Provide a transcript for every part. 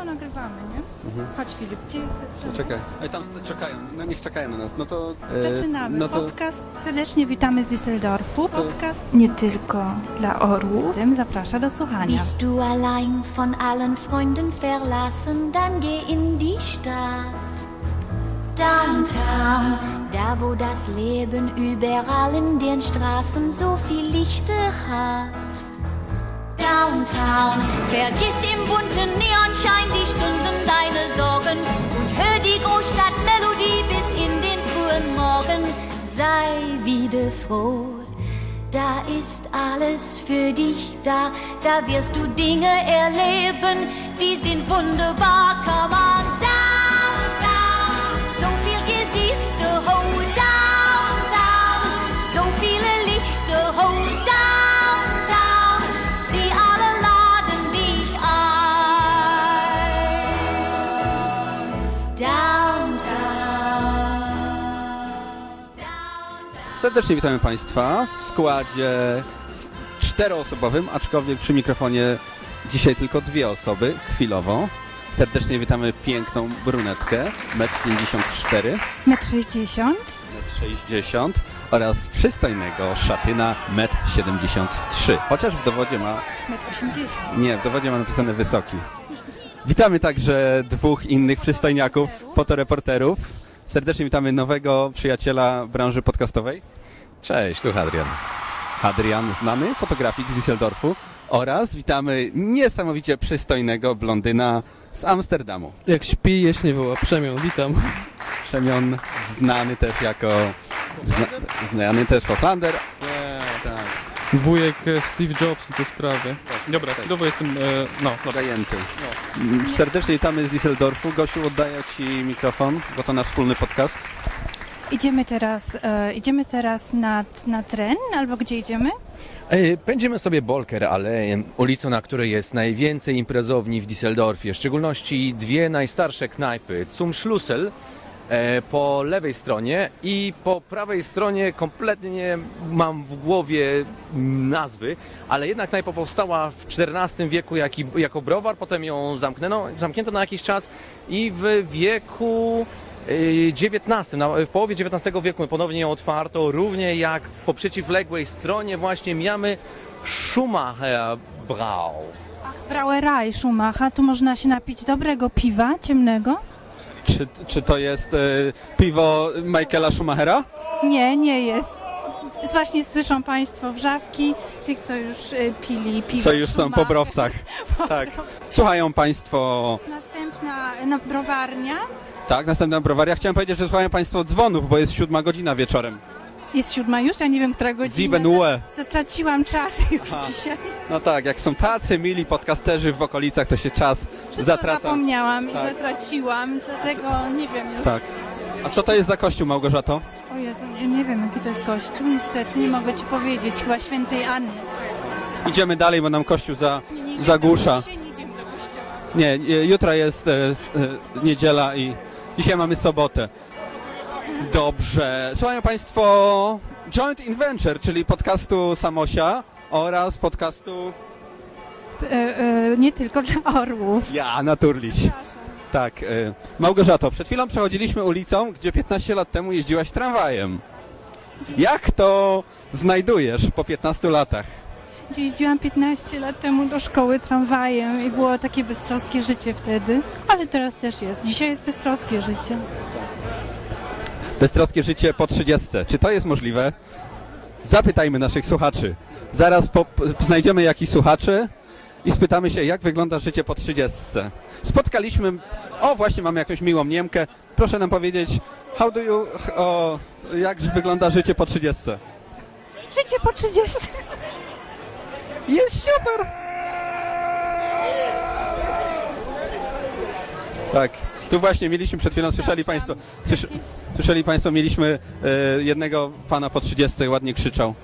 to nagrywamy, nie? Chodź Filip, gdzie jest... To czekaj. Ej, tam st- czekają, no niech czekają na nas. No to... e, Zaczynamy. No to... Podcast. Serdecznie witamy z Düsseldorfu. Podcast nie tylko dla orłów. Tym zaprasza do słuchania. Bist du allein von allen Freunden verlassen, dann geh in die Stadt. Downtown, da wo das Leben überall in den Straßen so viel Lichter hat. Downtown, vergiss im bunten Neonschein die Stunden deine Sorgen und hör die Großstadtmelodie bis in den frühen Morgen. Sei wieder froh. Da ist alles für dich da, da wirst du Dinge erleben, die sind wunderbar. Come on, downtown, so viel Gesichter, Serdecznie witamy Państwa w składzie czteroosobowym, aczkolwiek przy mikrofonie dzisiaj tylko dwie osoby, chwilowo. Serdecznie witamy piękną brunetkę, 1,54 m, 1,60 m. 1,60 m oraz przystojnego szatyna 1,73 m. Chociaż w dowodzie ma 1,80 m. Nie, w dowodzie ma napisane wysoki. Witamy także dwóch innych przystojniaków, fotoreporterów. Serdecznie witamy nowego przyjaciela branży podcastowej, Cześć, tu Adrian. Adrian, znany fotografik z Düsseldorfu. Oraz witamy niesamowicie przystojnego blondyna z Amsterdamu. Jak śpi, jeść nie woła. Przemian, witam. Przemion znany też jako... Zna, znany też Hochlander. Tak, Wujek Steve Jobs i te sprawy. Dobra, chwilowo jestem, e, no, dobra. zajęty. Mm, Serdecznie witamy z Düsseldorfu. Gosiu, oddaję Ci mikrofon, bo to nasz wspólny podcast. Idziemy teraz, e, idziemy teraz nad, na tren, albo gdzie idziemy? E, Pędzimy sobie Bolker, ale ulicą, na której jest najwięcej imprezowni w Düsseldorfie, w szczególności dwie najstarsze knajpy, Zum Schlussel e, po lewej stronie i po prawej stronie kompletnie nie mam w głowie nazwy, ale jedna knajpa powstała w XIV wieku jaki, jako browar, potem ją zamknięto na jakiś czas i w wieku XIX, na, w połowie XIX wieku ponownie ją otwarto, równie jak po przeciwległej stronie właśnie mamy Schumacher Brau. Brauerei Schumacha. Tu można się napić dobrego piwa, ciemnego. Czy, czy to jest e, piwo Michaela Schumachera? Nie, nie jest. Właśnie słyszą Państwo wrzaski tych, co już y, pili piwo. Co już są po browcach. Tak. Słuchają Państwo, Następna no, browarnia. Tak, następna browaria. Chciałem powiedzieć, że słuchają Państwo dzwonów, bo jest siódma godzina wieczorem. Jest siódma już, ja nie wiem, która godzina. Sieben Uhr. Zatraciłam czas już Aha. dzisiaj. No tak, jak są tacy mili podcasterzy w okolicach, to się czas Wszystko zatraca. zapomniałam i Tak. zatraciłam, dlatego nie wiem już. Tak. A co to jest za kościół, Małgorzato? O Jezu, nie, nie wiem, jaki to jest kościół. Niestety, nie mogę Ci powiedzieć. Chyba świętej Anny. Idziemy dalej, bo nam kościół za, Nie, nie idziemy zagłusza. nie. Nie, nie, jutro jest e, e, niedziela i dzisiaj mamy sobotę. Dobrze. Słuchają Państwo Joint Inventure, czyli podcastu Samosia oraz podcastu E, e, nie tylko dla orłów. Ja, Naturliś. Tak. E, Małgorzato, przed chwilą przechodziliśmy ulicą, gdzie 15 lat temu jeździłaś tramwajem. Jak to znajdujesz po 15 latach? Jeździłam 15 lat temu do szkoły tramwajem i było takie beztroskie życie wtedy. Ale teraz też jest. Dzisiaj jest beztroskie życie. Beztroskie życie po 30. Czy to jest możliwe? Zapytajmy naszych słuchaczy. Zaraz po, po, znajdziemy jakichś słuchaczy i spytamy się, jak wygląda życie po 30. Spotkaliśmy, o właśnie mamy jakąś miłą Niemkę. Proszę nam powiedzieć, how do you, o, jak wygląda życie po 30? Życie po 30. Jest super! Tak, tu właśnie mieliśmy przed chwilą, słyszeli Państwo, słysz, słyszeli Państwo, mieliśmy e, jednego pana po 30, ładnie krzyczał.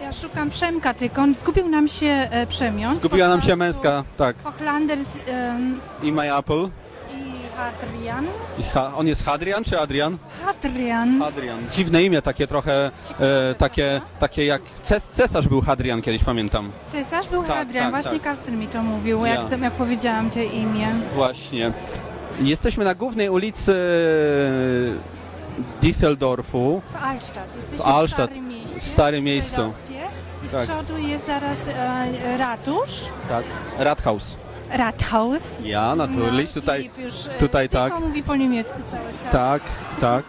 E, Ja szukam Przemka, tylko on zgubił nam się e, Zgubiła nam się męska, tak. Hochlander z, em, I My Apple. Hadrian. Ha, on jest Hadrian czy Adrian? Hadrian. Hadrian. Dziwne imię, takie trochę, e, takie, takie jak ces, cesarz był Hadrian kiedyś, pamiętam. Cesarz był Tak, Hadrian, tak, właśnie tak. Karsten mi to mówił, Ja. jak, jak powiedziałam te imię. Właśnie. Jesteśmy na głównej ulicy Düsseldorfu. W Altstadt. Jesteśmy W Altstadt, w starym mieście. w starym miejscu. I z Tak. przodu jest zaraz e, ratusz, Tak. Rathaus. Rathaus. Ja, naturlich. No, Tutaj, Filip już e, tutaj tak. mówi po niemiecku cały czas. tak, tak.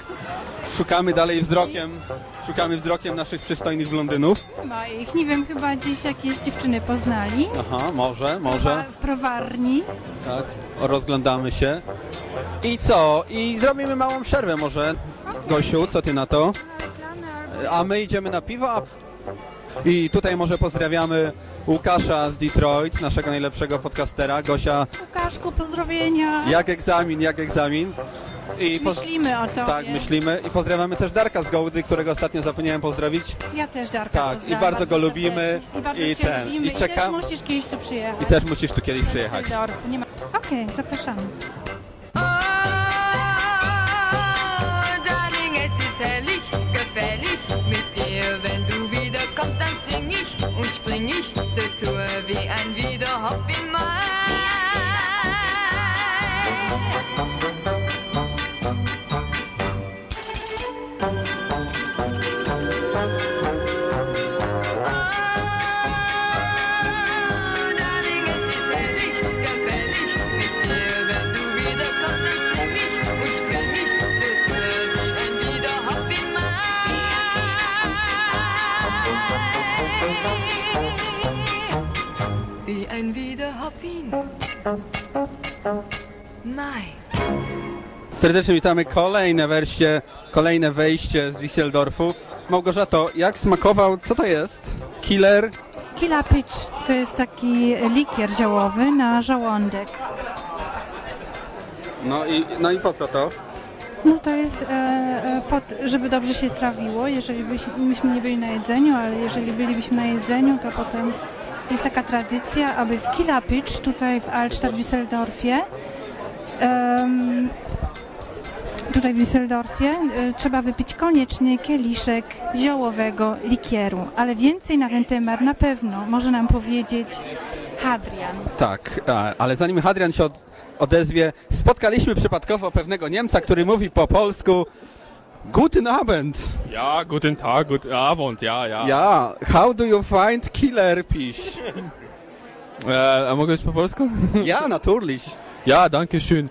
Szukamy dalej wzrokiem, szukamy wzrokiem naszych przystojnych blondynów. Chyba ich, nie wiem, chyba gdzieś jakieś dziewczyny poznali. Aha, może, może. W prowarni. Tak, rozglądamy się. I co? I zrobimy małą przerwę może. Gosiu, co ty na to? A my idziemy na piwo. a- I tutaj może pozdrawiamy Łukasza z Detroit, naszego najlepszego podcastera. Gosia, Łukaszku, pozdrowienia. jak egzamin, jak egzamin. I Myślimy o tobie. tak, myślimy. I pozdrawiamy też Darka z Gołdy, którego ostatnio zapomniałem pozdrowić. Ja też Darka Tak, i bardzo go lubimy. I bardzo I cię ten, lubimy. i czeka- I też musisz kiedyś tu przyjechać. I też musisz tu kiedyś przyjechać. Okej, zapraszamy. Spring ich zur Tour wie ein Serdecznie witamy kolejne wersje, kolejne wejście z Düsseldorfu. Małgorzato, jak smakował, co to jest? Killer? Killa Pitch to jest taki likier ziołowy na żołądek. No i, no i po co to? No to jest, e, e, pod, żeby dobrze się trawiło, jeżeli byśmy, nie byli na jedzeniu, ale jeżeli bylibyśmy na jedzeniu, to potem jest taka tradycja, aby w Killa Pitch, tutaj w Altstadt w Düsseldorfie, em, tutaj w Düsseldorfie e, trzeba wypić koniecznie kieliszek ziołowego likieru, ale więcej na ten temat na pewno może nam powiedzieć Hadrian. Tak, a, ale zanim Hadrian się od, odezwie, spotkaliśmy przypadkowo pewnego Niemca, który mówi po polsku Guten Abend. Ja, guten Tag, guten Abend, ja, ja. Ja, how do you find Killer Fish? E, a mogę już po polsku? Ja, natürlich. Ja, danke schön.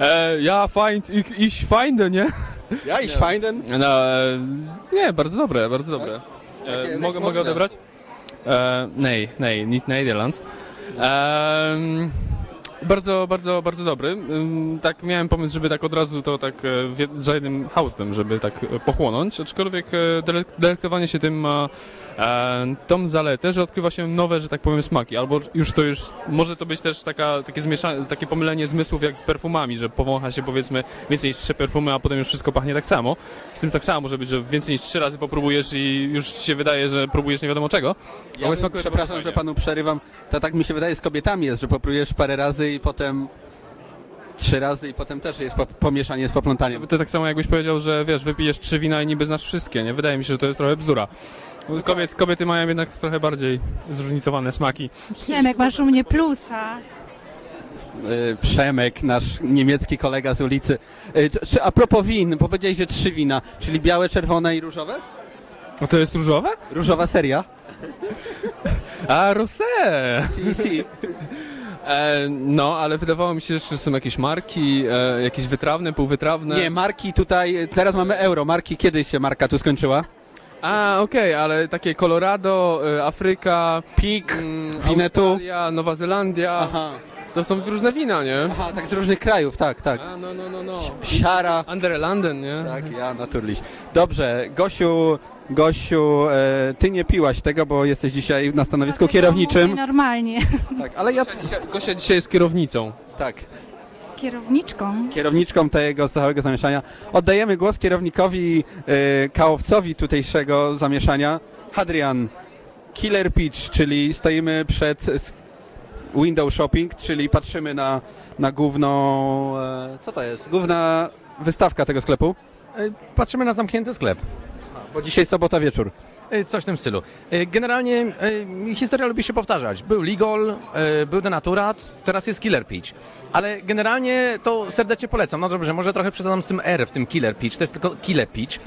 e, ja, feind, ich, ich feinde, nie? Ja, ich finden. No, e, nie, bardzo dobre, bardzo dobre. E, jesteś mogę, mogę odebrać? E, nee, nee, niet Nederlands. Ehm, bardzo, bardzo, bardzo dobry. Tak miałem pomysł, żeby tak od razu to tak e, za jednym haustem, żeby tak e, pochłonąć, aczkolwiek e, dele- delektowanie się tym ma tą zaletę, że odkrywa się nowe, że tak powiem, smaki, albo już to już, może to być też taka, takie, takie pomylenie zmysłów jak z perfumami, że powącha się powiedzmy więcej niż trzy perfumy, a potem już wszystko pachnie tak samo. Z tym tak samo może być, że więcej niż trzy razy popróbujesz i już ci się wydaje, że próbujesz nie wiadomo czego. Ja bym, smakuje przepraszam, że panu przerywam. To tak mi się wydaje z kobietami jest, że poprujesz parę razy i potem trzy razy i potem też jest po, pomieszanie z poplątaniem. To tak samo jakbyś powiedział, że wiesz, wypijesz trzy wina i niby znasz wszystkie, nie? Wydaje mi się, że to jest trochę bzdura. Kobiet, kobiety mają jednak trochę bardziej zróżnicowane smaki. Przemek, masz u mnie plusa. Y, Przemek, nasz niemiecki kolega z ulicy. Czy a propos win, bo powiedziałeś, że trzy wina, czyli białe, czerwone i różowe? O, to jest różowe? Różowa seria? A, rosé! Si, si. E, no, ale wydawało mi się, że są jakieś marki, e, jakieś wytrawne, półwytrawne. Nie, marki tutaj, teraz mamy euro, marki kiedy się marka tu skończyła? A, okej, ale takie Colorado, e, Afryka, Pik, mm, Winetu. Australia, Nowa Zelandia. Aha, To są różne wina, nie? aha, tak z różnych krajów, tak, tak. A, no, no, no, no. Siara. Andere Landen, nie? Tak, ja naturlich. Dobrze, Gosiu, Gosiu, e, ty nie piłaś tego, bo jesteś dzisiaj na stanowisku Dlatego kierowniczym. Normalnie. Tak, ale ja Gosia dzisiaj, Gosia dzisiaj jest kierownicą. tak, Kierowniczką. kierowniczką tego całego zamieszania. Oddajemy głos kierownikowi e, kałowcowi tutejszego zamieszania. Hadrian, Killer Pitch, czyli stoimy przed window shopping, czyli patrzymy na, na główną... E, co to jest? Główna wystawka tego sklepu? E, Patrzymy na zamknięty sklep. Bo dzisiaj sobota wieczór. E, Coś w tym stylu. E, Generalnie e, historia lubi się powtarzać. Był Legal, e, był Denaturat, teraz jest Killer Peach. Ale generalnie to serdecznie polecam. No dobrze, może trochę przesadzam z tym R w tym Killer Peach. To jest tylko Killer Peach.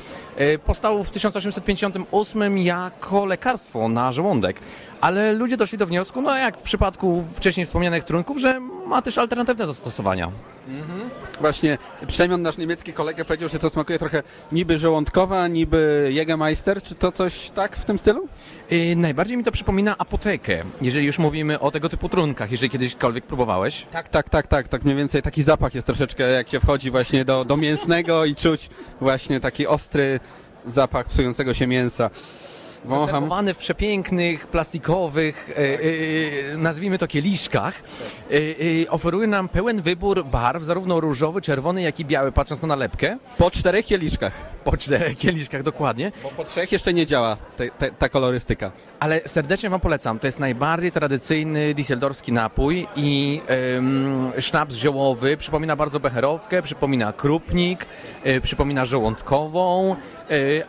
Powstał w 1858 jako lekarstwo na żołądek. Ale ludzie doszli do wniosku, no jak w przypadku wcześniej wspomnianych trunków, że ma też alternatywne zastosowania. Właśnie Przemian, nasz niemiecki kolega powiedział, że to smakuje trochę niby żołądkowa, niby Jägermeister. Czy to coś tak w tym stylu? E, Najbardziej mi to przypomina apotekę, jeżeli już mówimy o tego typu trunkach, jeżeli kiedyśkolwiek próbowałeś. Tak, tak, tak, tak, tak mniej więcej taki zapach jest troszeczkę, jak się wchodzi właśnie do, do mięsnego i czuć właśnie taki ostry zapach psującego się mięsa. Zaserwowany w przepięknych, plastikowych, e, e, nazwijmy to kieliszkach, e, e, oferuje nam pełen wybór barw, zarówno różowy, czerwony, jak i biały, patrząc na nalepkę. Po czterech kieliszkach. Po czterech kieliszkach dokładnie. Bo po trzech jeszcze nie działa te, te, ta kolorystyka. Ale serdecznie Wam polecam. To jest najbardziej tradycyjny diseldorski napój i ym, sznaps ziołowy. Przypomina bardzo becherowkę, przypomina krupnik, y, przypomina żołądkową,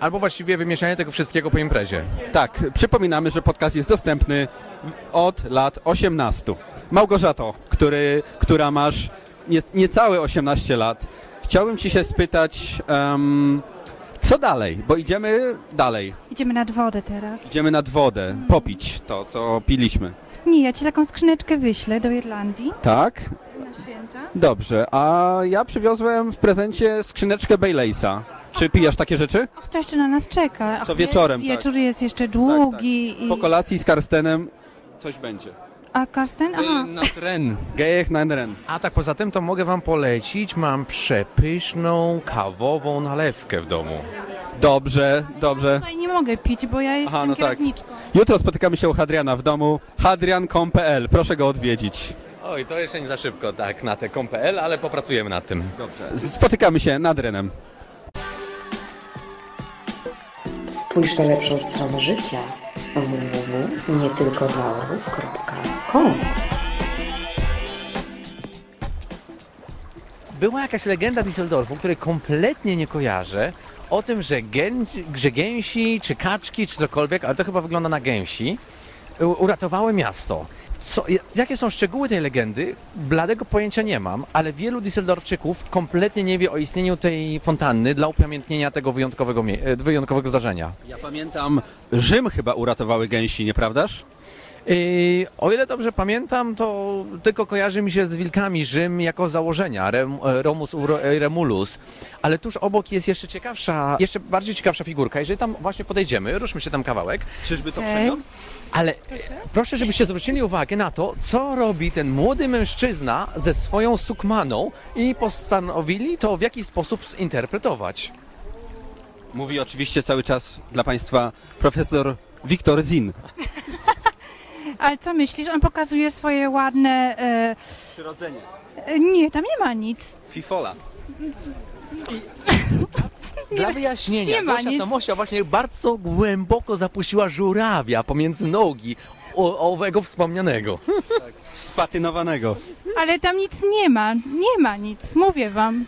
albo właściwie wymieszanie tego wszystkiego po imprezie. Tak, przypominamy, że podcast jest dostępny od lat 18. Małgorzato, który, która masz nie, niecałe 18 lat, chciałbym Ci się spytać, em, co dalej? Bo idziemy dalej. Idziemy nad wodę teraz. Idziemy nad wodę, popić to, co piliśmy. Nie, ja ci taką skrzyneczkę wyślę do Irlandii Tak? na święta. Dobrze, a ja przywiozłem w prezencie skrzyneczkę Baileysa. Czy pijasz takie rzeczy? Och, to jeszcze na nas czeka. Ach, To wieczorem, wie- Wieczór jest jeszcze długi. Po I... kolacji z Karstenem coś będzie. A Karsten? Aha. Na tren. Gejech na ren. A tak poza tym to mogę Wam polecić, mam przepyszną kawową nalewkę w domu. Dobrze, dobrze. Tutaj nie mogę pić, bo ja jestem no tak. kierowniczką. Jutro spotykamy się u Hadriana w domu. hadrian.com.pl. Proszę go odwiedzić. Oj, to jeszcze nie za szybko, tak, na te kom.pl, ale popracujemy nad tym. Spotykamy się nad Renem. Spójrz na lepszą stronę życia www.nietylkodlaorów.com Była jakaś legenda Düsseldorfu, której kompletnie nie kojarzę, o tym, że, gę, że gęsi, czy kaczki, czy cokolwiek, ale to chyba wygląda na gęsi, uratowały miasto. Co, jakie są szczegóły tej legendy? Bladego pojęcia nie mam, ale wielu Düsseldorfczyków kompletnie nie wie o istnieniu tej fontanny dla upamiętnienia tego wyjątkowego, e, wyjątkowego zdarzenia. Ja pamiętam, Rzym chyba uratowały gęsi, nieprawdaż? Yy, o ile dobrze pamiętam, to tylko kojarzy mi się z wilkami Rzym jako założenia, Rem, e, Romus Uro- e, Remulus, ale tuż obok jest jeszcze ciekawsza, jeszcze bardziej ciekawsza figurka. Jeżeli tam właśnie podejdziemy, ruszmy się tam kawałek, Czyżby to przemian? Ale proszę, żebyście zwrócili uwagę na to, co robi ten młody mężczyzna ze swoją sukmaną i postanowili to w jakiś sposób zinterpretować. Mówi oczywiście cały czas dla Państwa profesor Wiktor Zin. Ale co myślisz? On pokazuje swoje ładne... E, Przyrodzenie. e, nie, tam nie ma nic. Fifola. Dla wyjaśnienia, nie ma Gosia nic. Samosia właśnie bardzo głęboko zapuściła żurawia pomiędzy nogi o- owego wspomnianego. Spatynowanego. Ale tam nic nie ma. Nie ma nic, mówię wam.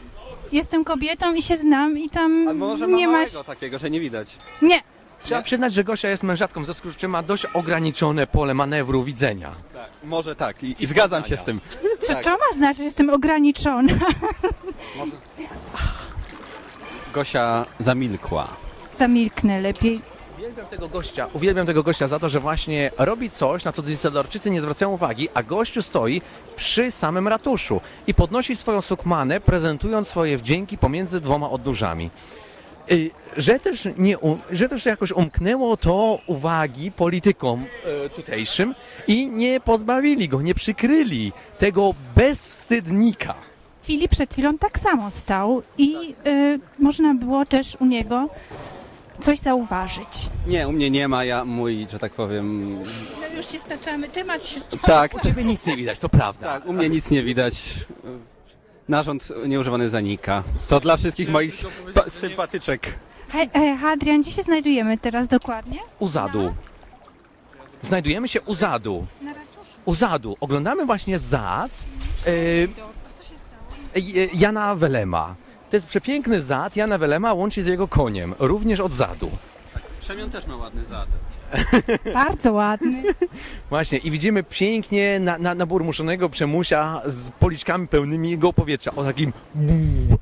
Jestem kobietą i się znam i tam A może ma nie ma... małego takiego, że nie widać. Nie. Trzeba przyznać, że Gosia jest mężatką, w związku z czym ma dość ograniczone pole manewru widzenia. Tak, może tak. I, i zgadzam się z tym. Co, Tak. co ma znaczyć, że jestem ograniczona? Gosia zamilkła. Zamilknę lepiej. Uwielbiam tego gościa, uwielbiam tego gościa za to, że właśnie robi coś, na co Düsseldorfczycy nie zwracają uwagi, a gościu stoi przy samym ratuszu i podnosi swoją sukmanę, prezentując swoje wdzięki pomiędzy dwoma odnóżami. Y, Że też, nie, um, że też jakoś umknęło to uwagi politykom e, tutejszym i nie pozbawili go, nie przykryli tego bezwstydnika. Filip przed chwilą tak samo stał i y, można było też u niego coś zauważyć. Nie, u mnie nie ma, ja mój, że tak powiem... No już się staczamy, temat się stacza. Tak, U ciebie nic nie widać, to prawda. tak, u mnie nic nie widać. Narząd nieużywany zanika. To dla wszystkich moich pa- sympatyczek. Hej, e, Hadrian, gdzie się znajdujemy teraz dokładnie? U zadu. Znajdujemy się u zadu. Na ratuszu. u Zadu. Oglądamy właśnie Zad e, e, Jana Welema. To jest przepiękny Zad Jana Welema łączy z jego koniem, również od Zadu. Przemian też ma ładny zad. Bardzo ładny. Właśnie, i widzimy pięknie na, na, naburmuszonego przemusia z policzkami pełnymi go powietrza, o takim buu.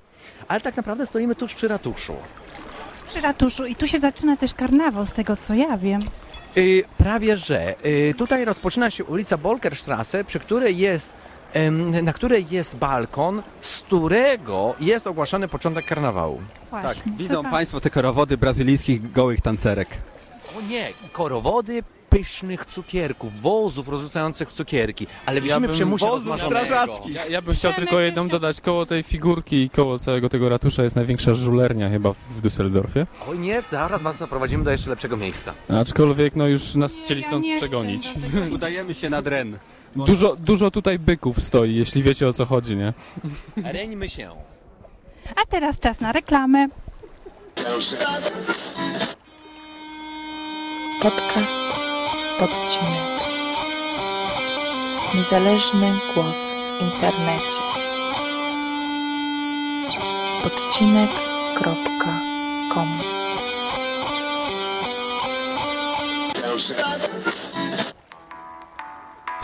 Ale tak naprawdę stoimy tuż przy ratuszu. Przy ratuszu. I tu się zaczyna też karnawał, z tego co ja wiem. Y, prawie że. Y, tutaj rozpoczyna się ulica Bolkerstrasse, przy której jest, na której jest balkon, z którego jest ogłaszany początek karnawału. Właśnie. Tak, widzą prawda. Państwo te korowody brazylijskich gołych tancerek. O nie, korowody pysznych cukierków, wozów rozrzucających cukierki, ale widzimy bym- przemusia Wozów strażackich. Ja, ja bym chciał Przemek tylko jedną jeszcze- dodać, koło tej figurki i koło całego tego ratusza jest największa żulernia chyba w Düsseldorfie. Oj nie, zaraz was zaprowadzimy do jeszcze lepszego miejsca. Aczkolwiek no już nas Nie, chcieli ja stąd nie chcę przegonić. Udajemy się nad Ren. Dużo, dużo tutaj byków stoi, jeśli wiecie o co chodzi, nie? Reńmy się. A teraz czas na reklamę. Podcast Podcinek. Niezależny głos w internecie. Podcinek.com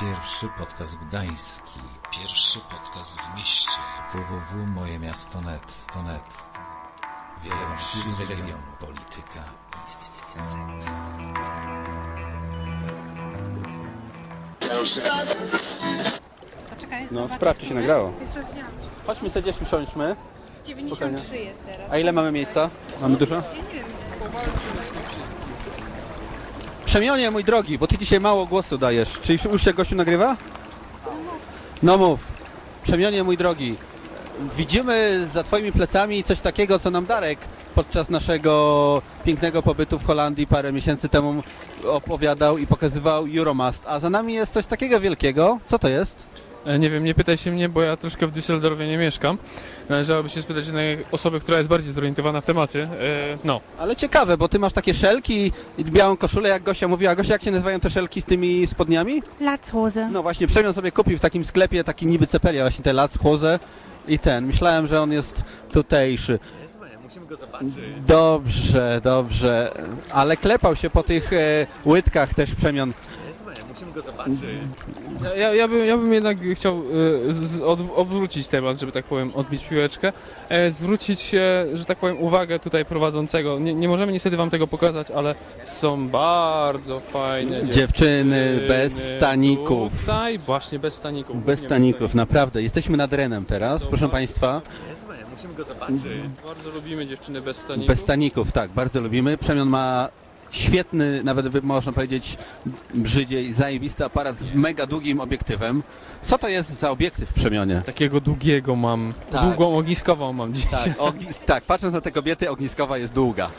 Pierwszy podcast gdański. Pierwszy podcast w mieście. www.mojemiasto.net. To net. Wiele region, polityka i seks. Poczekaj. No, zobacz. sprawdź, czy się nagrało. Nie sprawdziłam. Chodźmy sobie gdzieś usiądźmy. 93 jest teraz. A ile mamy miejsca? Mamy dużo? Ja nie wiem. Przemionie, mój drogi, bo ty dzisiaj mało głosu dajesz. Czy już, się gościu nagrywa? No mów. Przemionie, mój drogi. Widzimy za twoimi plecami coś takiego, co nam Darek podczas naszego pięknego pobytu w Holandii parę miesięcy temu opowiadał i pokazywał Euromast. A za nami jest coś takiego wielkiego. Co to jest? E, Nie wiem, nie pytaj się mnie, bo ja troszkę w Düsseldorfie nie mieszkam. Należałoby się spytać jednej osoby, która jest bardziej zorientowana w temacie. E, No, Ale ciekawe, bo ty masz takie szelki i białą koszulę, jak Gosia mówiła. Gosia, jak się nazywają te szelki z tymi spodniami? Latzhose. No właśnie, Przemian sobie kupił w takim sklepie taki niby cepelia, właśnie te Latzhose i ten. Myślałem, że on jest tutejszy. Musimy go zobaczyć. Dobrze, dobrze. Ale klepał się po tych e, łydkach też Przemian. Musimy go zobaczyć. ja, ja, ja, bym, ja bym jednak chciał e, z, od, odwrócić temat, żeby tak powiem, odbić piłeczkę. E, zwrócić się, że tak powiem, uwagę tutaj prowadzącego. Nie, nie możemy niestety wam tego pokazać, ale są bardzo fajne Dziewczyny bez staników. Tutaj, właśnie bez staników. Bez staników, naprawdę. Jesteśmy nad Renem teraz, proszę Państwa. Musimy go zobaczyć. Bardzo lubimy dziewczyny bez staników. Bez staników, tak, bardzo lubimy. Przemian ma świetny, nawet by można powiedzieć brzydziej, zajebisty aparat z mega długim obiektywem. Co to jest za obiektyw w Przemionie? Takiego długiego mam, Tak. długą ogniskową mam dzisiaj. Tak, ognis, tak, patrząc na te kobiety, ogniskowa jest długa.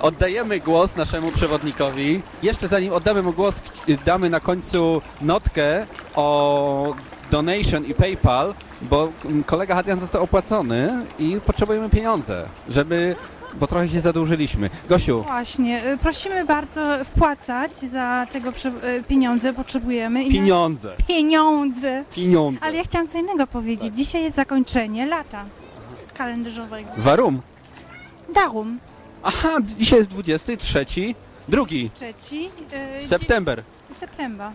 Oddajemy głos naszemu przewodnikowi. Jeszcze zanim oddamy mu głos, damy na końcu notkę o donation i PayPal, bo kolega Hadrian został opłacony i potrzebujemy pieniądze, żeby, bo trochę się zadłużyliśmy. Gosiu, Właśnie, y, prosimy bardzo wpłacać za tego przy- y, pieniądze, potrzebujemy. I na- pieniądze, Pieniądze! pieniądze. Ale ja chciałam co innego powiedzieć. Dzisiaj jest zakończenie lata kalendarzowego. Warum? Darum. Aha, dzisiaj jest 23, drugi, Trzeci y, september, dzie- september.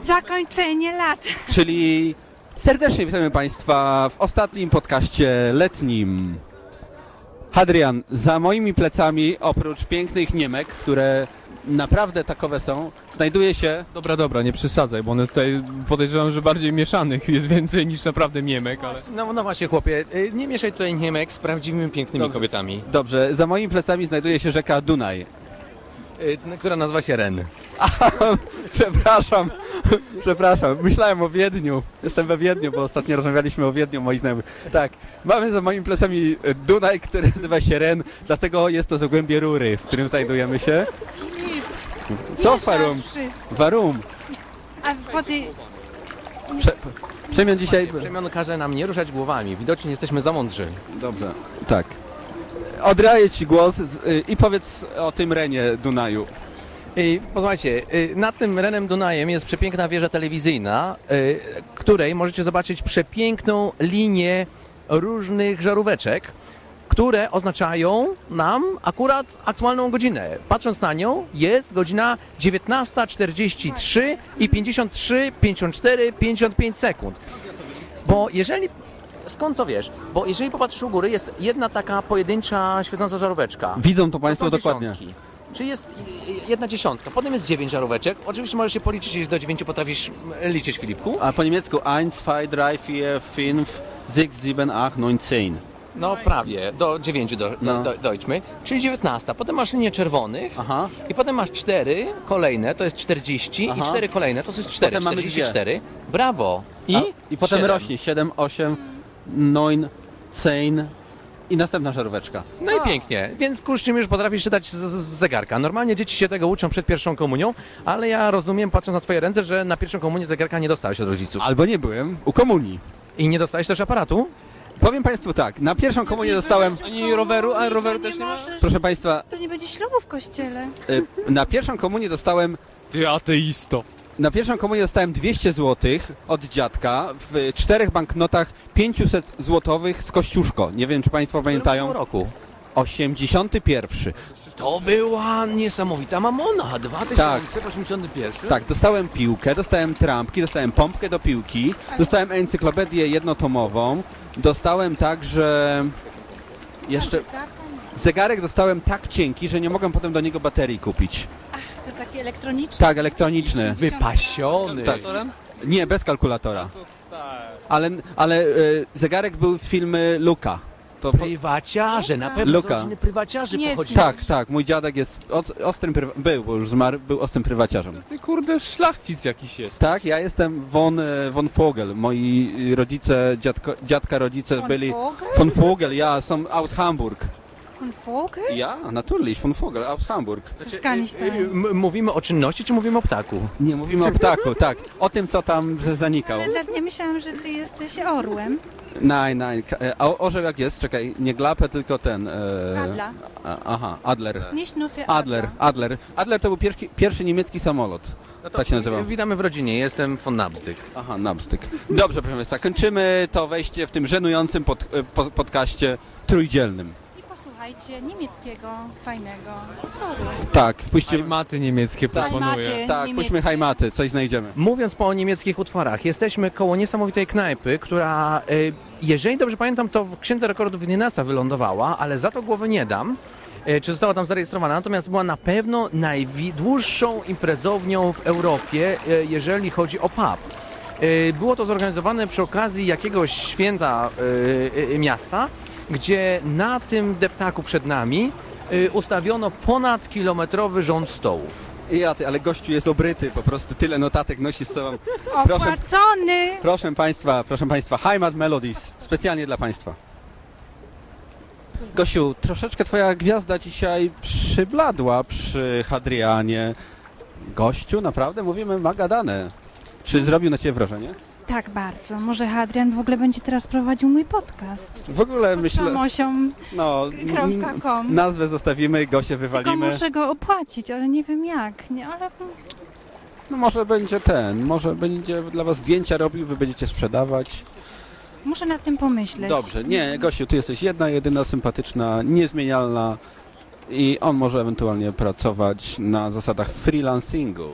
Zakończenie lat. czyli serdecznie witamy Państwa w ostatnim podcaście letnim. Hadrian, za moimi plecami, oprócz pięknych Niemek, które naprawdę takowe są, znajduje się Dobra, dobra, nie przesadzaj, bo one tutaj podejrzewam, że bardziej mieszanych jest więcej niż naprawdę Niemek, ale... No, no właśnie, chłopie, y, nie mieszaj tutaj Niemek z prawdziwymi, pięknymi Dobrze. kobietami, Dobrze, za moimi plecami znajduje się rzeka Dunaj. Y, która nazywa się Ren. Przepraszam, przepraszam, myślałem o Wiedniu. Jestem we Wiedniu, bo ostatnio rozmawialiśmy o Wiedniu, moi znajomych. Tak, mamy za moimi plecami Dunaj, który nazywa się Ren, dlatego jest to zagłębie rury, w którym znajdujemy się. Co Farum? Warum? A po tej... Prze, Przemian dzisiaj... Przemian każe nam nie ruszać głowami, widocznie jesteśmy za mądrzy. Dobrze, tak. Oddaję Ci głos y, i powiedz o tym Renie Dunaju. Posłuchajcie, y, nad tym Renem Dunajem jest przepiękna wieża telewizyjna, y, której możecie zobaczyć przepiękną linię różnych żaróweczek, które oznaczają nam akurat aktualną godzinę. Patrząc na nią, jest godzina 19.43 i 53, 54, 55 sekund. Bo jeżeli... Skąd to wiesz? Bo jeżeli popatrzysz u góry, jest jedna taka pojedyncza świecąca żaróweczka. Widzą to Państwo To dokładnie. Czyli jest jedna dziesiątka. Potem jest dziewięć żaróweczek. Oczywiście możesz się policzyć, jeśli do dziewięciu potrafisz mm, liczyć, Filipku. A po niemiecku 1, 2, 3, 4, 5, 6, 7, 8, 9, 10. No prawie, do dziewięciu do, No. do, dojdźmy. Czyli dziewiętnasta. Potem masz linię czerwonych. Aha. I potem masz cztery kolejne, to jest 40 Aha. i cztery kolejne, to jest 4, Potem mamy 44. Brawo. I, A, I potem siedem. rośnie 7, 8, 9, 10 i następna żaróweczka. No i pięknie, więc kurczę, już potrafisz czytać z, z zegarka. Normalnie dzieci się tego uczą przed pierwszą komunią, ale ja rozumiem, patrząc na twoje ręce, że na pierwszą komunię zegarka nie dostałeś od rodziców. Albo nie byłem u komunii. I nie dostałeś też aparatu? Powiem Państwu tak, na pierwszą komunię dostałem, Ani roweru, a roweru też nie ma? proszę Państwa, To nie będzie ślubu w kościele. y, na pierwszą komunię dostałem Ty ateisto. Na pierwszą komunię dostałem 200 zł od dziadka w czterech banknotach 500 złotowych z Kościuszko. Nie wiem, czy Państwo W pamiętają. roku. 81. To była niesamowita mamona, 2081. Tak, dostałem piłkę, dostałem trampki, dostałem pompkę do piłki, dostałem encyklopedię jednotomową, dostałem także jeszcze zegarek dostałem tak cienki, że nie mogłem potem do niego baterii kupić. Ach, to taki elektroniczny. Tak, elektroniczny. Wypasiony. Tak. Nie, bez kalkulatora. Ale, ale e, zegarek był z filmy Luka. To po, Prywaciarze, na pewno Luka. z rodziny prywaciarzy Nie pochodzi. tak, tak, mój dziadek jest od, ostrym, prywa- był, bo już zmarł, był ostrym prywaciarzem. Ty kurde szlachcic jakiś jest. Tak, ja jestem von, e, von Vogel. Moi rodzice, dziadko, dziadka rodzice Von byli... Vogel? Von Vogel, ja, są aus Hamburg. Von Vogel? Ja, natürlich, von Vogel, aus Hamburg. Das kann nicht Y, sein. m- Mówimy o czynności, czy mówimy o ptaku? Nie, mówimy o ptaku, tak. O tym, co tam zanikał. Ale nawet nie myślałam, że ty jesteś orłem. Nein, nein. ka- e, A orzeł jak jest? Czekaj, nie glapę, tylko ten... E, a, aha, Adler. Nicht nur für Adler, Adler. Adler to był pierwszy, pierwszy niemiecki samolot. No Tak się nazywał. Witamy w rodzinie, jestem von Nabzdyk. Aha, nabstyk. Dobrze, proszę Państwa, kończymy to wejście w tym żenującym pod, e, po, podcaście trójdzielnym. Posłuchajcie niemieckiego, fajnego utworu. Tak, puśćcie... Maty niemieckie proponuję. Heimaty. Tak, niemieckie. puśćmy hajmaty, coś znajdziemy. Mówiąc po niemieckich utworach, jesteśmy koło niesamowitej knajpy, która, y, jeżeli dobrze pamiętam, to w Księdze Rekordów Guinnessa wylądowała, ale za to głowy nie dam. y, Czy została tam zarejestrowana? Natomiast była na pewno najdłuższą imprezownią w Europie, y, jeżeli chodzi o pub. Było to zorganizowane przy okazji jakiegoś święta miasta, gdzie na tym deptaku przed nami y, ustawiono ponad kilometrowy rząd stołów. Ja, ty, ale gościu jest obryty, po prostu tyle notatek nosi z sobą. Proszę, Opłacony! proszę Państwa, proszę Państwa, Heimat Melodies, specjalnie dla Państwa. Gosiu, troszeczkę Twoja gwiazda dzisiaj przybladła przy Hadrianie. Gościu, naprawdę mówimy, ma gadane. Czy zrobił na Ciebie wrażenie? Tak bardzo. Może Hadrian w ogóle będzie teraz prowadził mój podcast. W ogóle Pod myślę, samosią, no, nazwę zostawimy, Gosię Tylko wywalimy. muszę go opłacić, ale nie wiem jak. Nie, ale No może będzie ten, może będzie dla Was zdjęcia robił, Wy będziecie sprzedawać. muszę nad tym pomyśleć. Dobrze, nie, Gosiu, Ty jesteś jedna, jedyna, sympatyczna, niezmienialna i on może ewentualnie pracować na zasadach freelancingu.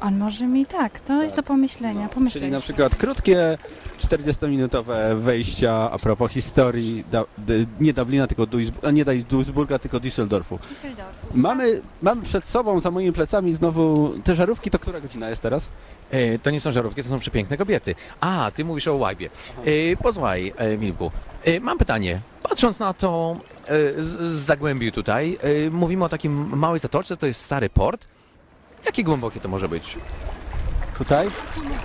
On może mi tak, to jest do pomyślenia. Pomyśleć. Czyli na przykład krótkie, 40-minutowe wejścia a propos historii, da, d, nie Dublina, tylko Duisburga, nie Duisburga, tylko Düsseldorfu. Düsseldorfu. Mamy, mamy przed sobą, za moimi plecami znowu te żarówki, to która godzina jest teraz? E, to nie są żarówki, to są przepiękne kobiety. A, ty mówisz o łajbie. E, posłuchaj, e, Milku, e, mam pytanie. Patrząc na to e, z, z Zagłębiu tutaj, e, mówimy o takim małej zatoczce, to jest stary port. Jakie głębokie to może być? Tutaj?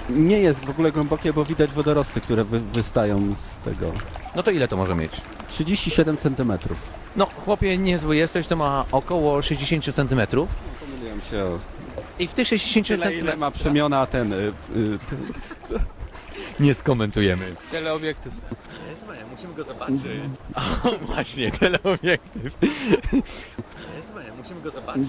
Nie jest w ogóle głębokie, bo widać wodorosty, które wy, wystają z tego. No to ile to może mieć? 37 centymetrów. No, chłopie, niezły jesteś, to ma około 60 centymetrów. Pomyliłem się o... I w tych 60 Tyle, ile ma przemiona ten... Y, y, Nie skomentujemy. Teleobiektyw. Musimy go zobaczyć. O, właśnie, teleobiektyw. Musimy go zobaczyć.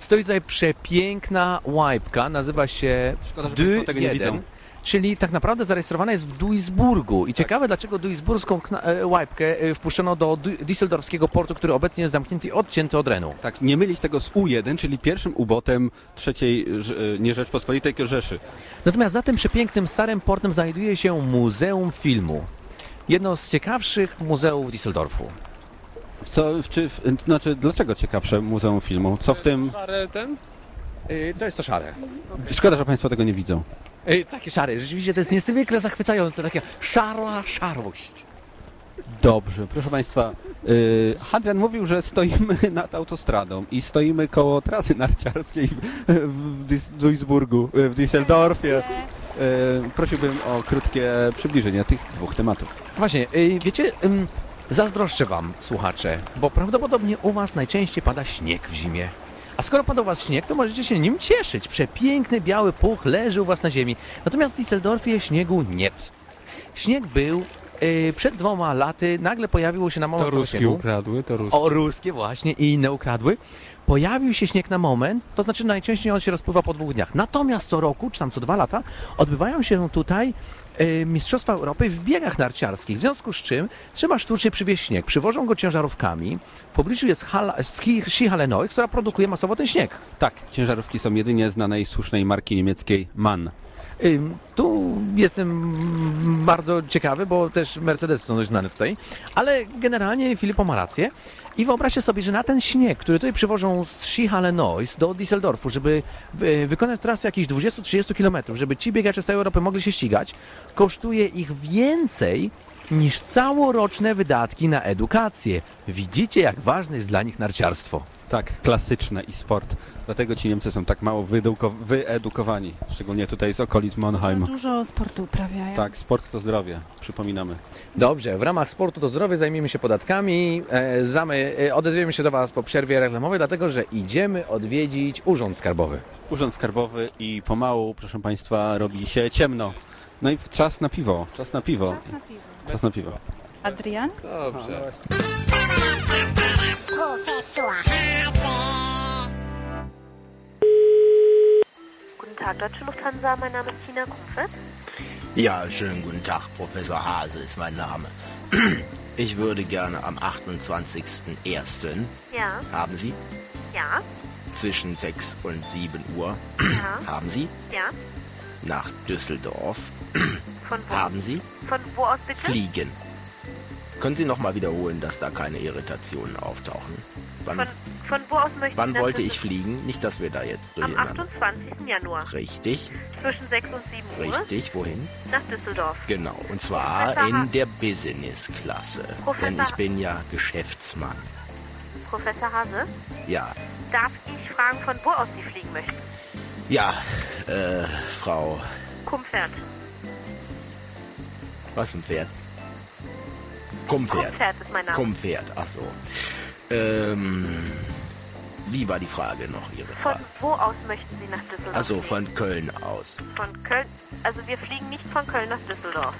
Stoi tutaj przepiękna łajbka, nazywa się Szkoda, że państwo tego nie D1, widzą. czyli tak naprawdę zarejestrowana jest w Duisburgu. I ciekawe, dlaczego duisburską kna- e, łajbkę e, wpuszczono do Du- Düsseldorfskiego portu, który obecnie jest zamknięty i odcięty od Renu. Tak, nie mylić tego z U1, czyli pierwszym ubotem trzeciej, Rze- nie Rzeczpospolitej, tylko Rzeszy. Natomiast za tym przepięknym starym portem znajduje się Muzeum Filmu. Jedno z ciekawszych muzeów Düsseldorfu. Co, czy, w, znaczy, dlaczego ciekawsze Muzeum Filmu? Co w tym? Szare ten? Y, To jest to szare. Szkoda, że państwo tego nie widzą. Y, Takie szare, rzeczywiście to jest niezwykle zachwycające, taka szara szarość. Dobrze, proszę Państwa. Yy, Hadrian mówił, że stoimy nad autostradą i stoimy koło trasy narciarskiej w, Dis- Duisburgu, yy, w Düsseldorfie. Yy, prosiłbym o krótkie przybliżenie tych dwóch tematów. Właśnie, wiecie, ym, zazdroszczę wam, słuchacze, bo prawdopodobnie u was najczęściej pada śnieg w zimie. A skoro pada u was śnieg, to możecie się nim cieszyć. Przepiękny biały puch leży u was na ziemi. Natomiast w Düsseldorfie śniegu nie. Śnieg był y, przed dwoma laty, nagle pojawiło się na moment To ruskie śniegu. ukradły, to ruskie. O, ruskie właśnie i inne ukradły. Pojawił się śnieg na moment, to znaczy najczęściej on się rozpływa po dwóch dniach. Natomiast co roku, czy tam co dwa lata, odbywają się tutaj Mistrzostwa Europy w biegach narciarskich. W związku z czym trzeba sztucznie przywieźć śnieg. Przywożą go ciężarówkami. W pobliżu jest hala, ski, Hallenoi, która produkuje masowo ten śnieg. Tak, ciężarówki są jedynie znanej słusznej marki niemieckiej MAN. Tu jestem bardzo ciekawy, bo też Mercedes są dość znane tutaj, ale generalnie Filipo ma rację. I wyobraźcie sobie, że na ten śnieg, który tutaj przywożą z Schihalenois do Düsseldorfu, żeby e, wykonać trasę jakichś 20-30 km, żeby ci biegacze z całej Europy mogli się ścigać, kosztuje ich więcej niż całoroczne wydatki na edukację. Widzicie, jak ważne jest dla nich narciarstwo. Tak, klasyczne i sport. Dlatego ci Niemcy są tak mało wyeduko- wyedukowani, szczególnie tutaj z okolic Za Monheim. dużo sportu uprawiają. Tak, sport to zdrowie, przypominamy. Dobrze, w ramach sportu to zdrowie zajmiemy się podatkami. E, zamy, e, odezwiemy się do Was po przerwie reklamowej, dlatego że idziemy odwiedzić Urząd Skarbowy. Urząd Skarbowy i pomału, proszę Państwa, robi się ciemno. No i czas na piwo, czas na piwo. Czas na piwo. Czas na piwo. Adrian? Dobrze. Guten Tag, Deutsche Lufthansa. Mein Name ist Tina Kumpfe. Ja, schönen guten Tag, Professor Hase ist mein Name. Ich würde gerne am 28.01. Ja, haben Sie ja, zwischen 6 und 7 Uhr ja, haben Sie ja. nach Düsseldorf Von wo? haben Sie Von wo aus bitte? fliegen. Können Sie noch mal wiederholen, dass da keine Irritationen auftauchen? Wann, Von, von wo aus möchten wann wollte ich fliegen? Nicht, dass wir da jetzt Am durcheinander. 28. Januar. Richtig, Zwischen 6 und 7 Uhr. richtig. Wohin? Nach Düsseldorf. Genau, und zwar Professor in der Business-Klasse. Denn ich bin ja Geschäftsmann. Professor Hase, Ja, darf ich fragen, von wo aus Sie fliegen möchten? ja, äh, Frau, Kumpfert. Was ein Pferd? Kumpferd. Kumpfert ist mein Name. Kumpferd, ach so. Ähm, wie war die Frage noch, Ihre Von Frage? wo aus möchten Sie nach Düsseldorf Also fliegen? von Köln aus. Von Köln. Also wir fliegen nicht von Köln nach Düsseldorf.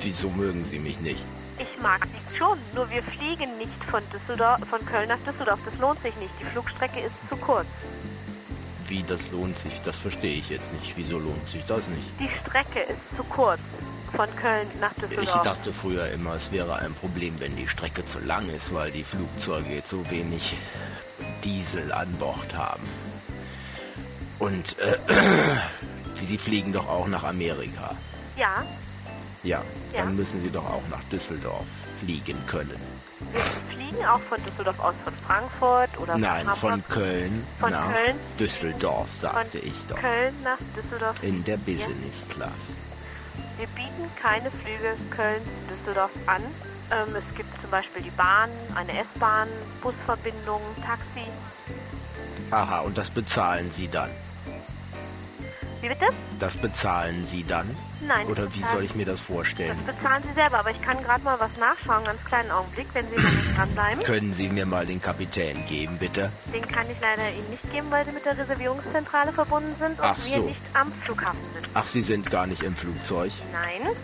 Wieso mögen Sie mich nicht? Ich mag Sie schon, nur wir fliegen nicht von Düsseldorf, von Köln nach Düsseldorf. Das lohnt sich nicht. Die Flugstrecke ist zu kurz. Wie, das lohnt sich? Das verstehe ich jetzt nicht. Wieso lohnt sich das nicht? Die Strecke ist zu kurz von Köln nach Ich Düsseldorf. dachte früher immer, es wäre ein Problem, wenn die Strecke zu lang ist, weil die Flugzeuge zu wenig Diesel an Bord haben. Und äh, Sie fliegen doch auch nach Amerika. Ja, Ja, Ja. dann müssen Sie doch auch nach Düsseldorf fliegen können. Fliegen auch von Düsseldorf aus von Frankfurt oder Nein, von von. Köln Von nach Köln? Düsseldorf, sagte ich doch. Köln nach Düsseldorf. In der Business Class. Wir bieten keine Flüge Köln-Düsseldorf an. Ähm, es gibt zum Beispiel die Bahn, eine S-Bahn, Busverbindungen, Taxi. Aha, und das bezahlen Sie dann. Wie bitte? Das bezahlen Sie dann? Nein. Oder wie soll ich mir das vorstellen? Das bezahlen Sie selber, aber ich kann gerade mal was nachschauen, ganz kleinen Augenblick, wenn Sie nicht dranbleiben. Können Sie mir mal den Kapitän geben, bitte? Den kann ich leider Ihnen nicht geben, weil Sie mit der Reservierungszentrale verbunden sind und Ach wir so. nicht am Flughafen sind. Ach, Sie sind gar nicht im Flugzeug? Nein,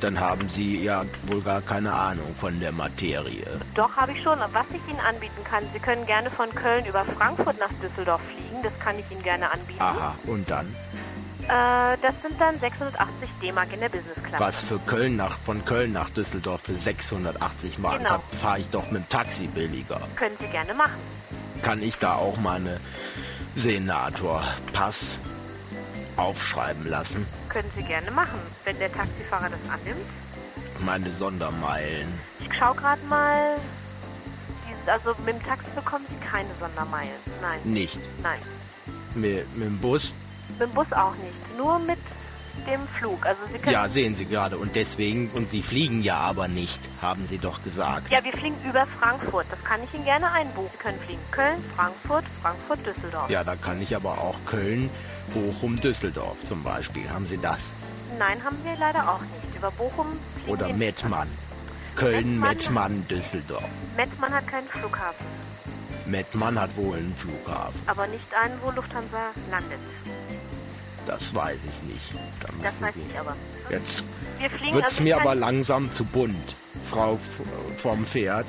Dann haben Sie ja wohl gar keine Ahnung von der Materie. doch habe ich schon. Was ich Ihnen anbieten kann, Sie können gerne von Köln über Frankfurt nach Düsseldorf fliegen. Das kann ich Ihnen gerne anbieten. Aha, und dann? Äh, das sind dann 680 D-Mark in der Business Class. Was für Köln nach, von Köln nach Düsseldorf für 680 Mark? Genau. Da fahre ich doch mit dem Taxi billiger. Können Sie gerne machen. Kann ich da auch meine Senator-Pass aufschreiben lassen? Können Sie gerne machen, wenn der Taxifahrer das annimmt. Meine Sondermeilen. Ich schaue gerade mal. Also mit dem Taxi bekommen Sie keine Sondermeilen. Nein. Nicht. Nein. Mit, mit dem Bus? Mit dem Bus auch nicht. Nur mit dem Flug. Also Sie können. Ja, sehen Sie gerade. Und deswegen, und Sie fliegen ja aber nicht, haben Sie doch gesagt. Ja, wir fliegen über Frankfurt. Das kann ich Ihnen gerne einbuchen. Sie können fliegen Köln, Frankfurt, Frankfurt, Düsseldorf. Ja, da kann ich aber auch Köln, Bochum, Düsseldorf zum Beispiel. Haben Sie das? Nein, haben wir leider auch nicht. Über Bochum Oder Mettmann. Köln, Mettmann- Mettmann, Düsseldorf. Mettmann hat keinen Flughafen. Mettmann hat wohl einen Flughafen. Aber nicht einen, wo Lufthansa landet. Das weiß ich nicht. Da Das weiß ich aber. Jetzt Wir wird's also mir aber langsam zu bunt. Frau vom Pferd.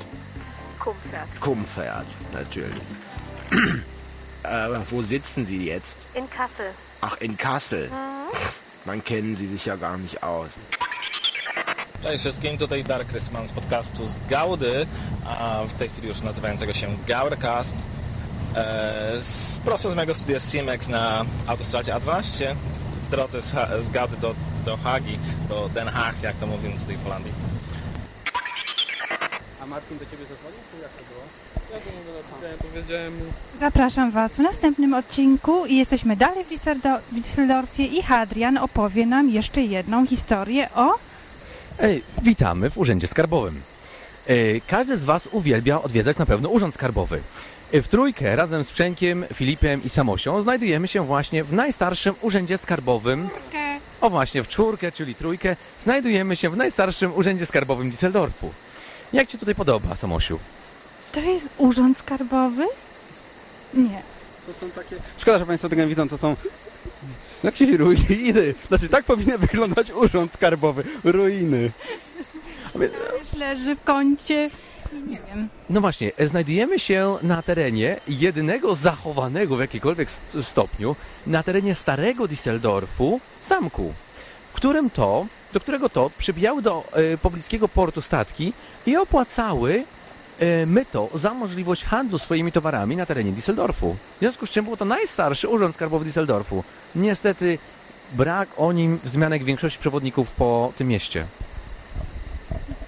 Kumfert. Kumpfert, natürlich. äh, wo sitzen Sie jetzt? In Kassel. Ach, in Kassel. Mhm. Dann kennen Sie sich ja gar nicht aus. Cześć wszystkim, tutaj Dark Christman z podcastu z Gaudy, a w tej chwili już nazywającego się Gaurcast. E, z, prosto z mojego studia Simex na autostradzie A12 w drodze z, z Gaudy do, do Hagi, do Den Haag, jak to mówimy tutaj w Holandii. A Martin do ciebie zadzwonił, czy jak to było? Ja do niego napisałem, powiedziałem mu... Zapraszam Was w następnym odcinku i jesteśmy dalej w Düsseldorfie i Hadrian opowie nam jeszcze jedną historię o... Witamy w Urzędzie Skarbowym. Każdy z Was uwielbia odwiedzać na pewno Urząd Skarbowy. W trójkę razem z Przękiem, Filipem i Samosią znajdujemy się właśnie w najstarszym Urzędzie Skarbowym. O właśnie, w czwórkę, czyli trójkę, znajdujemy się w najstarszym Urzędzie Skarbowym Düsseldorfu. Jak Ci tutaj podoba, Samosiu? To jest urząd skarbowy? Nie. To są takie... Szkoda, że Państwo tego nie widzą, to są jakieś ruiny. Znaczy, tak powinien wyglądać urząd skarbowy. Ruiny. Już leży w kącie i nie wiem. No właśnie, e, znajdujemy się na terenie jedynego zachowanego w jakikolwiek st- stopniu, na terenie starego Düsseldorfu, zamku, w którym to, do którego to przybijały do e, pobliskiego portu statki i opłacały myto za możliwość handlu swoimi towarami na terenie Düsseldorfu. W związku z czym był to najstarszy urząd skarbowy Düsseldorfu. Niestety brak o nim wzmianek większości przewodników po tym mieście.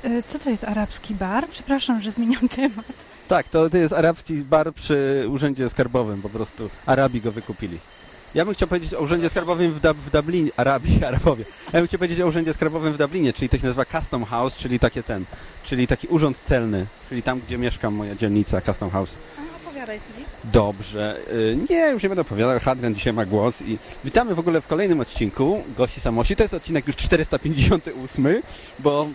E, Co to jest arabski bar? Przepraszam, że zmieniam temat. Tak, to, to jest arabski bar przy urzędzie skarbowym, po prostu Arabi go wykupili. Ja bym chciał powiedzieć o urzędzie skarbowym w, Dub- w Dublinie, Arabi, Arabowie. Ja bym chciał powiedzieć o urzędzie skarbowym w Dublinie, czyli to się nazywa Custom House, czyli takie ten, czyli taki urząd celny, czyli tam, gdzie mieszkam, moja dzielnica, Custom House. Opowiadaj, Filip. Dobrze. Y, Nie, już nie będę opowiadał. Hadrian dzisiaj ma głos i witamy w ogóle w kolejnym odcinku Gosi Samosi. To jest odcinek już 458, bo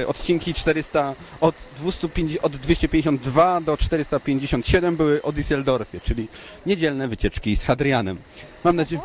y, odcinki 400 od, 250, od 252 do 457 były o Düsseldorfie, czyli niedzielne wycieczki z Hadrianem. Mam nadzieję...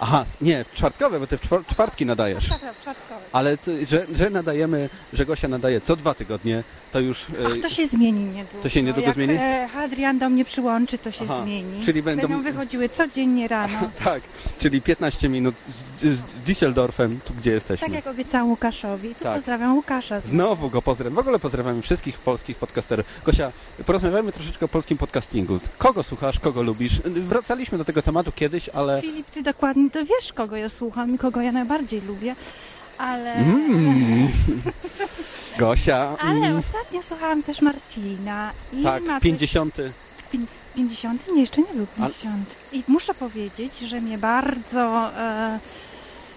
Aha, nie, czwartkowe, bo ty w czwar- czwartki nadajesz. Tak, tak, czwartkowy. Ale że, że nadajemy, że Gosia nadaje co dwa tygodnie, to już... y, Ach, to się zmieni niedługo. To się niedługo Jak zmieni? e, Hadrian do mnie przyłączy, to się Aha, zmieni. czyli będą- wychodziły codziennie rano. Tak, czyli 15 minut z, z Düsseldorfem, tu gdzie jesteśmy. tak jak obiecałam Łukaszowi. Tu Tak. pozdrawiam Łukasza. Znowu go pozdrawiam. W ogóle pozdrawiam wszystkich polskich podcasterów. Gosia, porozmawiajmy troszeczkę o polskim podcastingu. Kogo słuchasz, kogo lubisz? Wracaliśmy do tego tematu kiedyś, ale... Filip, ty dokładnie to wiesz, kogo ja słucham i kogo ja najbardziej lubię. Ale... Mm. Gosia. Ale mm. ostatnio słuchałam też Martina. I Tak, ma coś- 50. Pię- 50? Nie, jeszcze nie był Ale- 50. I muszę powiedzieć, że mnie bardzo e,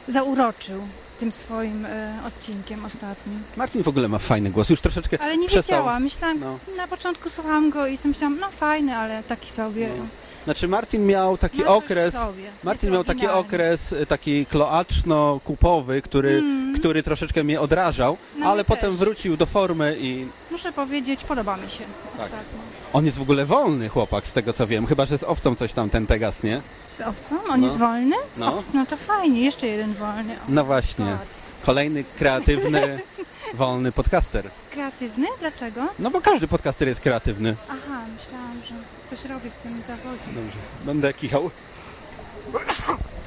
zauroczył tym swoim e, odcinkiem ostatnim. Marcin w ogóle ma fajny głos, już troszeczkę Ale nie przestał. wiedziałam, myślałam, No. na początku słuchałam go i myślałam, no fajny, ale taki sobie. No. Znaczy Martin miał taki Ma coś w okres, sobie. Martin Jest miał taki oryginalny. okres e, taki kloaczno-kupowy, który, Mm. który troszeczkę mnie odrażał, No, ale mnie potem też. wrócił do formy i Muszę powiedzieć, podoba mi się Tak. ostatnio. on jest w ogóle wolny chłopak, z tego co wiem, chyba że z owcą coś tam ten Tegas, nie? Z owcą? On No. jest wolny? No. No to fajnie, jeszcze jeden wolny. O, No właśnie, kolejny kreatywny, wolny podcaster. Kreatywny? Dlaczego? No bo każdy podcaster jest kreatywny. Aha, myślałam, że coś robi w tym zawodzie. Dobrze, będę kichał.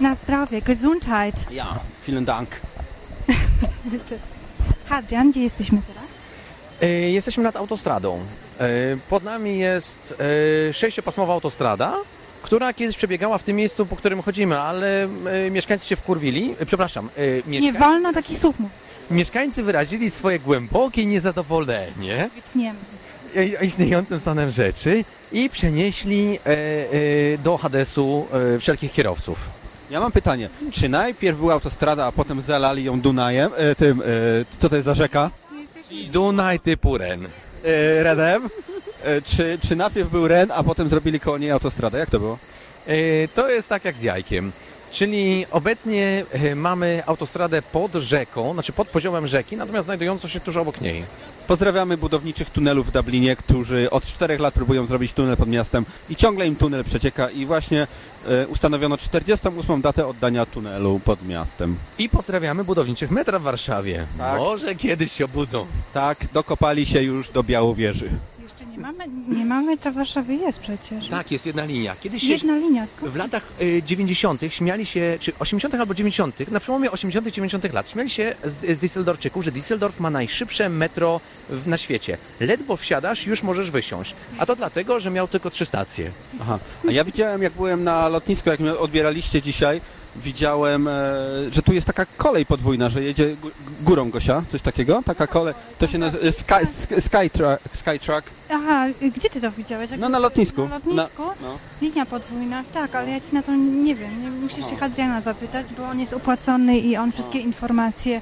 Na zdrowie, Gesundheit. Ja, vielen Dank. Hadrian, gdzie jesteśmy teraz? E, Jesteśmy nad autostradą. E, Pod nami jest e, sześciopasmowa autostrada, która kiedyś przebiegała w tym miejscu, po którym chodzimy, ale e, mieszkańcy się wkurwili. E, Przepraszam, e, Nie mieszka... wolno takich słów mówić. mieszkańcy wyrazili swoje głębokie niezadowolenie Wytniemy. e, istniejącym stanem rzeczy i przenieśli e, e, do Hadesu e, wszelkich kierowców. Ja mam pytanie, czy najpierw była autostrada, a potem zalali ją Dunajem, e, tym, e, co to jest za rzeka? Dunaj typu Ren. E, Renem? E, czy, czy najpierw był Ren, a potem zrobili koło niej autostradę? Jak to było? E, To jest tak jak z jajkiem. Czyli obecnie e, mamy autostradę pod rzeką, znaczy pod poziomem rzeki, natomiast znajdującą się tuż obok niej. Pozdrawiamy budowniczych tunelów w Dublinie, którzy od czterech lat próbują zrobić tunel pod miastem i ciągle im tunel przecieka i właśnie e, ustanowiono 48 datę oddania tunelu pod miastem. I pozdrawiamy budowniczych metra w Warszawie. Tak. Może kiedyś się obudzą. Tak, dokopali się już do Białowieży. Nie mamy, nie mamy, to w Warszawie jest przecież. Tak, jest jedna linia. Kiedyś się Jedna linia, tylko w latach y, 90. śmiali się, czy 80. albo 90., na przełomie 80. i 90. lat, śmiali się z, z Düsseldorfczyków, że Düsseldorf ma najszybsze metro w, na świecie. Ledwo wsiadasz, już możesz wysiąść. A to dlatego, że miał tylko trzy stacje. Aha. A ja widziałem, jak byłem na lotnisku, jak mnie odbieraliście dzisiaj, widziałem, e, że tu jest taka kolej podwójna, że jedzie gó- górą Gosia, coś takiego? Taka kolej, to się nazywa Sky, Sky, Skytrack, Skytrack. Aha, y, gdzie ty to widziałeś? Jak No na lotnisku. Na lotnisku? Na- no. Linia podwójna, tak, ale ja ci na to nie wiem. Nie, musisz się Hadriana zapytać, bo on jest opłacony i on wszystkie informacje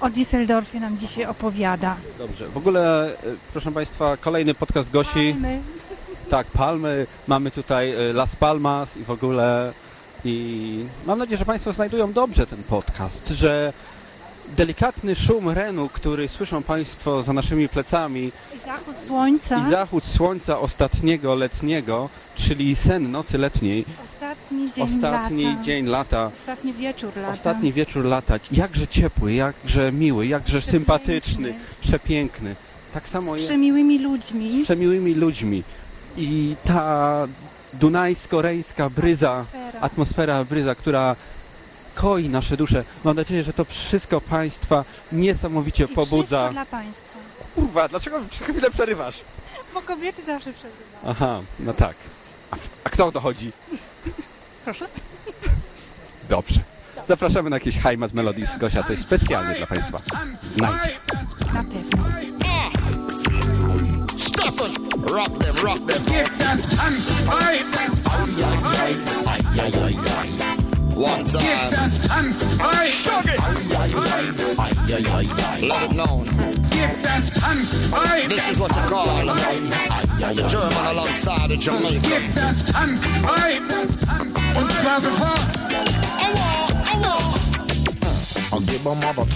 o Düsseldorfie nam dzisiaj opowiada. Dobrze. W ogóle, e, proszę Państwa, kolejny podcast Gosi. My, Tak, Palmy, mamy tutaj e, Las Palmas i w ogóle i mam nadzieję, że Państwo znajdują dobrze ten podcast, że delikatny szum renu, który słyszą Państwo za naszymi plecami i zachód słońca, i zachód słońca ostatniego letniego, czyli sen nocy letniej, ostatni dzień ostatni lata, dzień lata, ostatni wieczór lata. ostatni wieczór lata, jakże ciepły, jakże miły, jakże sympatyczny, przepiękny. Tak samo z jest przemiłymi ludźmi. z przemiłymi ludźmi. I ta dunajsko-rejska bryza, Atmosfera. atmosfera bryza, która koi nasze dusze. Mam nadzieję, że to wszystko Państwa niesamowicie I wszystko pobudza. dla Państwa. Kurwa, dlaczego chwilę przerywasz? Bo kobiety zawsze przeżywają. Aha, no tak. A, a kto o to chodzi? Proszę? Dobrze. Zapraszamy na jakieś Heimat Melodies. Gosia, coś specjalnie dla Państwa. Znajdź. Na pewno. Rock them, rock them. Give that chance. Aye. Aye, aye, aye, aye, aye, One time. Give that Shug it. Aye, aye, aye, aye, aye, aye. Let it known. Give that chance. Aye. This is what you call the German alongside the Jamaican. Give that chance. Aye. Und zwar sofort. Aua, aua. Und gib mal mal was.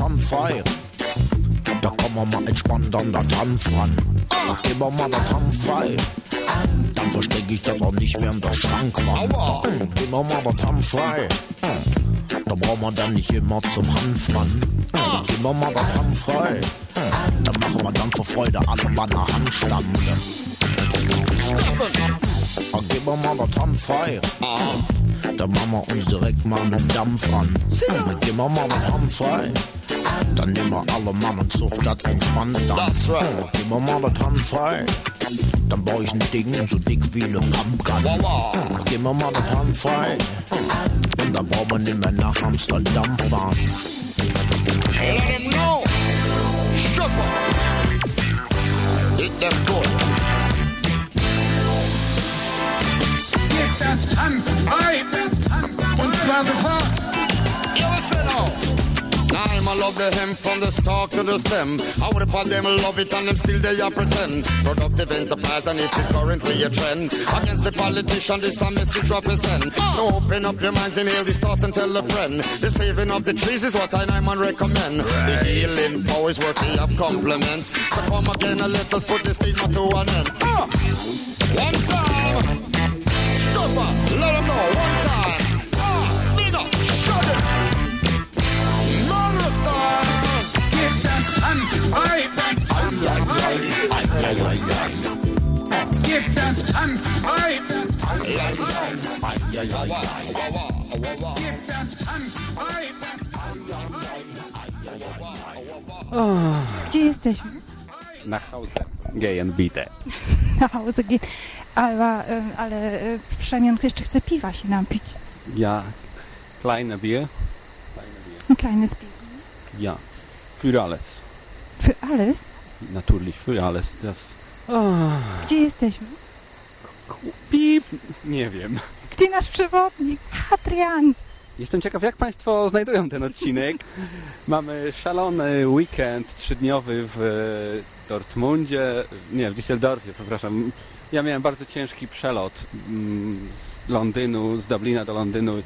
wir mal entspannt an der Tanz ran. Dann gehen wir mal der Tanz frei. Dann verstecke ich das auch nicht mehr der Schrank, Mann. Gehen wir mal der Tanz frei. Da brauchen wir dann nicht immer zum Hanfmann. Dann gehen wir mal der Tanz frei. Dann machen wir dann vor Freude alle mal eine Handstand. Dann gehen wir mal der Tanz frei. Dann machen wir uns direkt mal einen Dampf an. Dann gehen wir mal der Tanz frei. Dann nehmen wir alle Mann und Zucht das entspannt an. That's right. Hm, Gib mir mal das Hand frei. Dann baue ich ein Ding so dick wie eine Pumpgun. Hm, Gib mir mal das Hand frei. Und dann brauchen wir nicht mehr nach Amsterdam fahren. Let them know. Stripper. Hit them good. Gib das Hand frei. Und zwar sofort. You listen now. Now I'm love the hemp from the stalk to the stem. How the part them love it and them still they a pretend. Productive enterprise and it's currently a trend. Against the politician, this a message represent. So open up your minds, inhale these thoughts and tell a friend. The saving of the trees is what I man recommend. The healing power is worthy of compliments. So come again and let us put the stigma to an end. Ah! One time. Gdzie jesteśmy? Na Hause GNBT. Na Hause gehen. Ale, em, ale e, Przemian jeszcze chce piwa się napić. Ja, kleine Bier. Kleines Bier. Ja, für alles. Für alles? Natürlich, für alles. Das... Ah, Gdzie jesteśmy? Pip, nie wiem. Gdzie nasz przewodnik? Hadrian! Jestem ciekaw, jak Państwo znajdują ten odcinek. Mamy szalony weekend trzydniowy w e, Dortmundzie, nie, w Düsseldorfie, przepraszam. Ja miałem bardzo ciężki przelot mm, z Londynu, z Dublina do Londynu.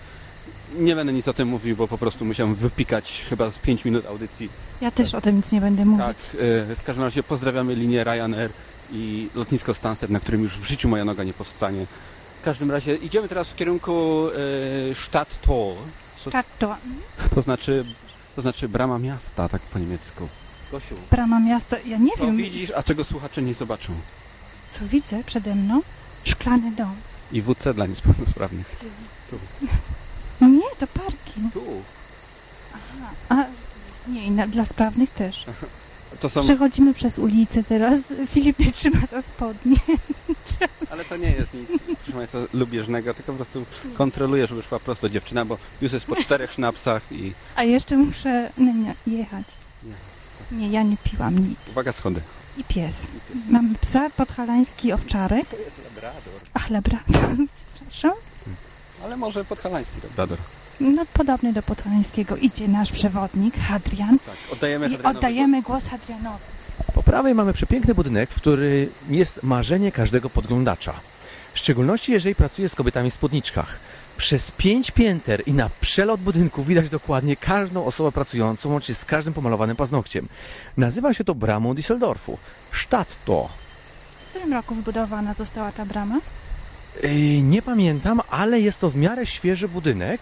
Nie będę nic o tym mówił, bo po prostu musiałem wypikać chyba z 5 minut audycji. Ja też o tym nic nie będę mówić. Tak, e, w każdym razie pozdrawiamy linię Ryanair i lotnisko Stansted, na którym już w życiu moja noga nie powstanie. W każdym razie idziemy teraz w kierunku e, Stadttor. To, Stadttor. to znaczy, to znaczy brama miasta, tak po niemiecku. Gosiu, Brama miasta, ja nie co wiem, widzisz, a czego słuchacze nie zobaczą? co widzę przede mną. Szklany dom. I WC dla niepełnosprawnych. Tu. To parking. Tu. A, nie, i na, dla sprawnych też. To są, Przechodzimy przez ulicę teraz. Filip nie trzyma za spodnie. ale to nie jest nic, proszę Państwa, lubieżnego, tylko po prostu kontroluję, żeby szła prosto dziewczyna, bo już jest po czterech sznapsach i A jeszcze muszę no nie, jechać. Nie, ja nie piłam nic. uwaga schody. I pies. Mamy psa, podhalański owczarek. To jest labrador. Ach, labrador. Przepraszam. Ale może podhalański labrador. No, podobny do podhalańskiego. Idzie nasz przewodnik, Hadrian. Tak, oddajemy I Hadrianowi oddajemy głos Hadrianowi. Po prawej mamy przepiękny budynek, w który jest marzenie każdego podglądacza. W szczególności jeżeli pracuje z kobietami w spódniczkach. Przez pięć pięter i na przelot budynku widać dokładnie każdą osobę pracującą, łącznie z każdym pomalowanym paznokciem. Nazywa się to bramą Düsseldorfu. Stadttor. W którym roku wybudowana została ta brama? Yy, Nie pamiętam, ale jest to w miarę świeży budynek,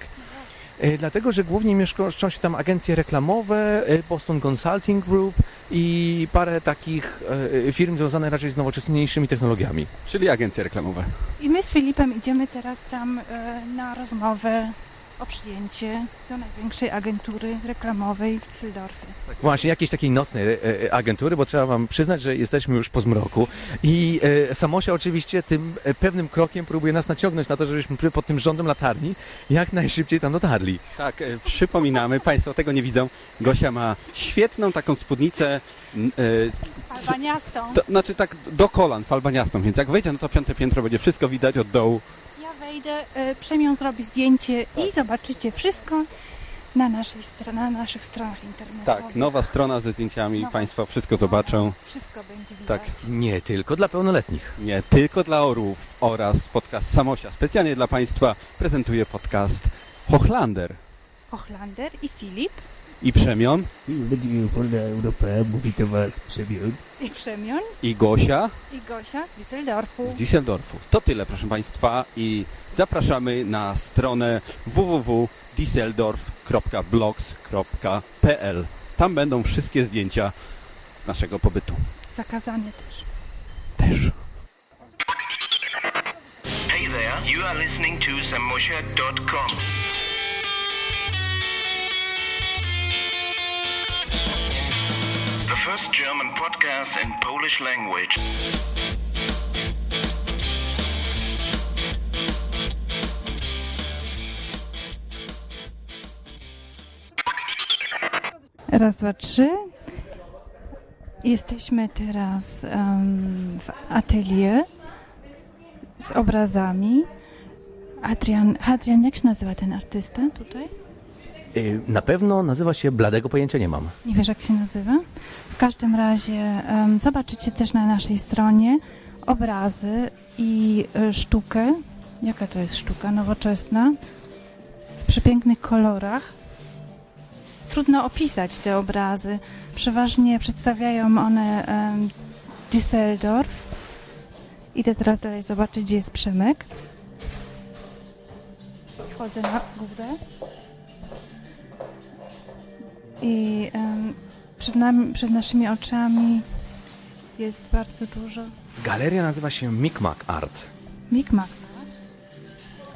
dlatego że głównie mieszczą się tam agencje reklamowe, yy, Boston Consulting Group i parę takich yy, firm związanych raczej z nowoczesniejszymi technologiami. Czyli agencje reklamowe. I my z Filipem idziemy teraz tam e, na rozmowę o przyjęcie do największej agentury reklamowej w Düsseldorfie. Właśnie jakiejś takiej nocnej e, e, agentury, bo trzeba wam przyznać, że jesteśmy już po zmroku i e, Samosia oczywiście tym e, pewnym krokiem próbuje nas naciągnąć na to, żebyśmy pod tym rządem latarni jak najszybciej tam dotarli. Tak, e, przypominamy, Państwo tego nie widzą, Gosia ma świetną taką spódnicę, n- e, Albaniastą. to, znaczy tak do kolan, falbaniastą, więc jak wejdzie na to piąte piętro, będzie wszystko widać od dołu. Wejdę, e, Przemian zrobi zdjęcie i zobaczycie wszystko na, naszej na naszych stronach internetowych. Tak, nowa strona ze zdjęciami, Nowa Państwo wszystko zobaczą. Wszystko będzie widać. Tak, Nie tylko dla pełnoletnich. nie tylko dla orłów oraz podcast Samosia. Specjalnie dla Państwa prezentuje podcast Hochlander Hochlander i Filip i Przemion Radio Wolna Europa, mówi do Was Przemion. i Przemian i Gosia i Gosia z Düsseldorfu. z Düsseldorfu. To tyle, proszę Państwa, i zapraszamy na stronę www.düsseldorf.blogs.pl. Tam będą wszystkie zdjęcia z naszego pobytu. Zakazane też. Też. Hey there, you are listening to samosia.com. first German podcast in Polish language. Raz, dwa, trzy. Jesteśmy teraz em, w atelier z obrazami. Adrian, Adrian, jak się nazywa ten artysta tutaj? Y, Na pewno nazywa się Bladego Pojęcia Nie Mam. Nie wiesz, jak się nazywa? W każdym razie em, zobaczycie też na naszej stronie obrazy i e, sztukę. Jaka to jest sztuka? Nowoczesna. W przepięknych kolorach. Trudno opisać te obrazy. Przeważnie przedstawiają one em, Düsseldorf. Idę teraz dalej zobaczyć, gdzie jest Przemek. Wchodzę na górę. I przed, nami, przed naszymi oczami jest bardzo dużo Galeria nazywa się Micmac Art. mikmak.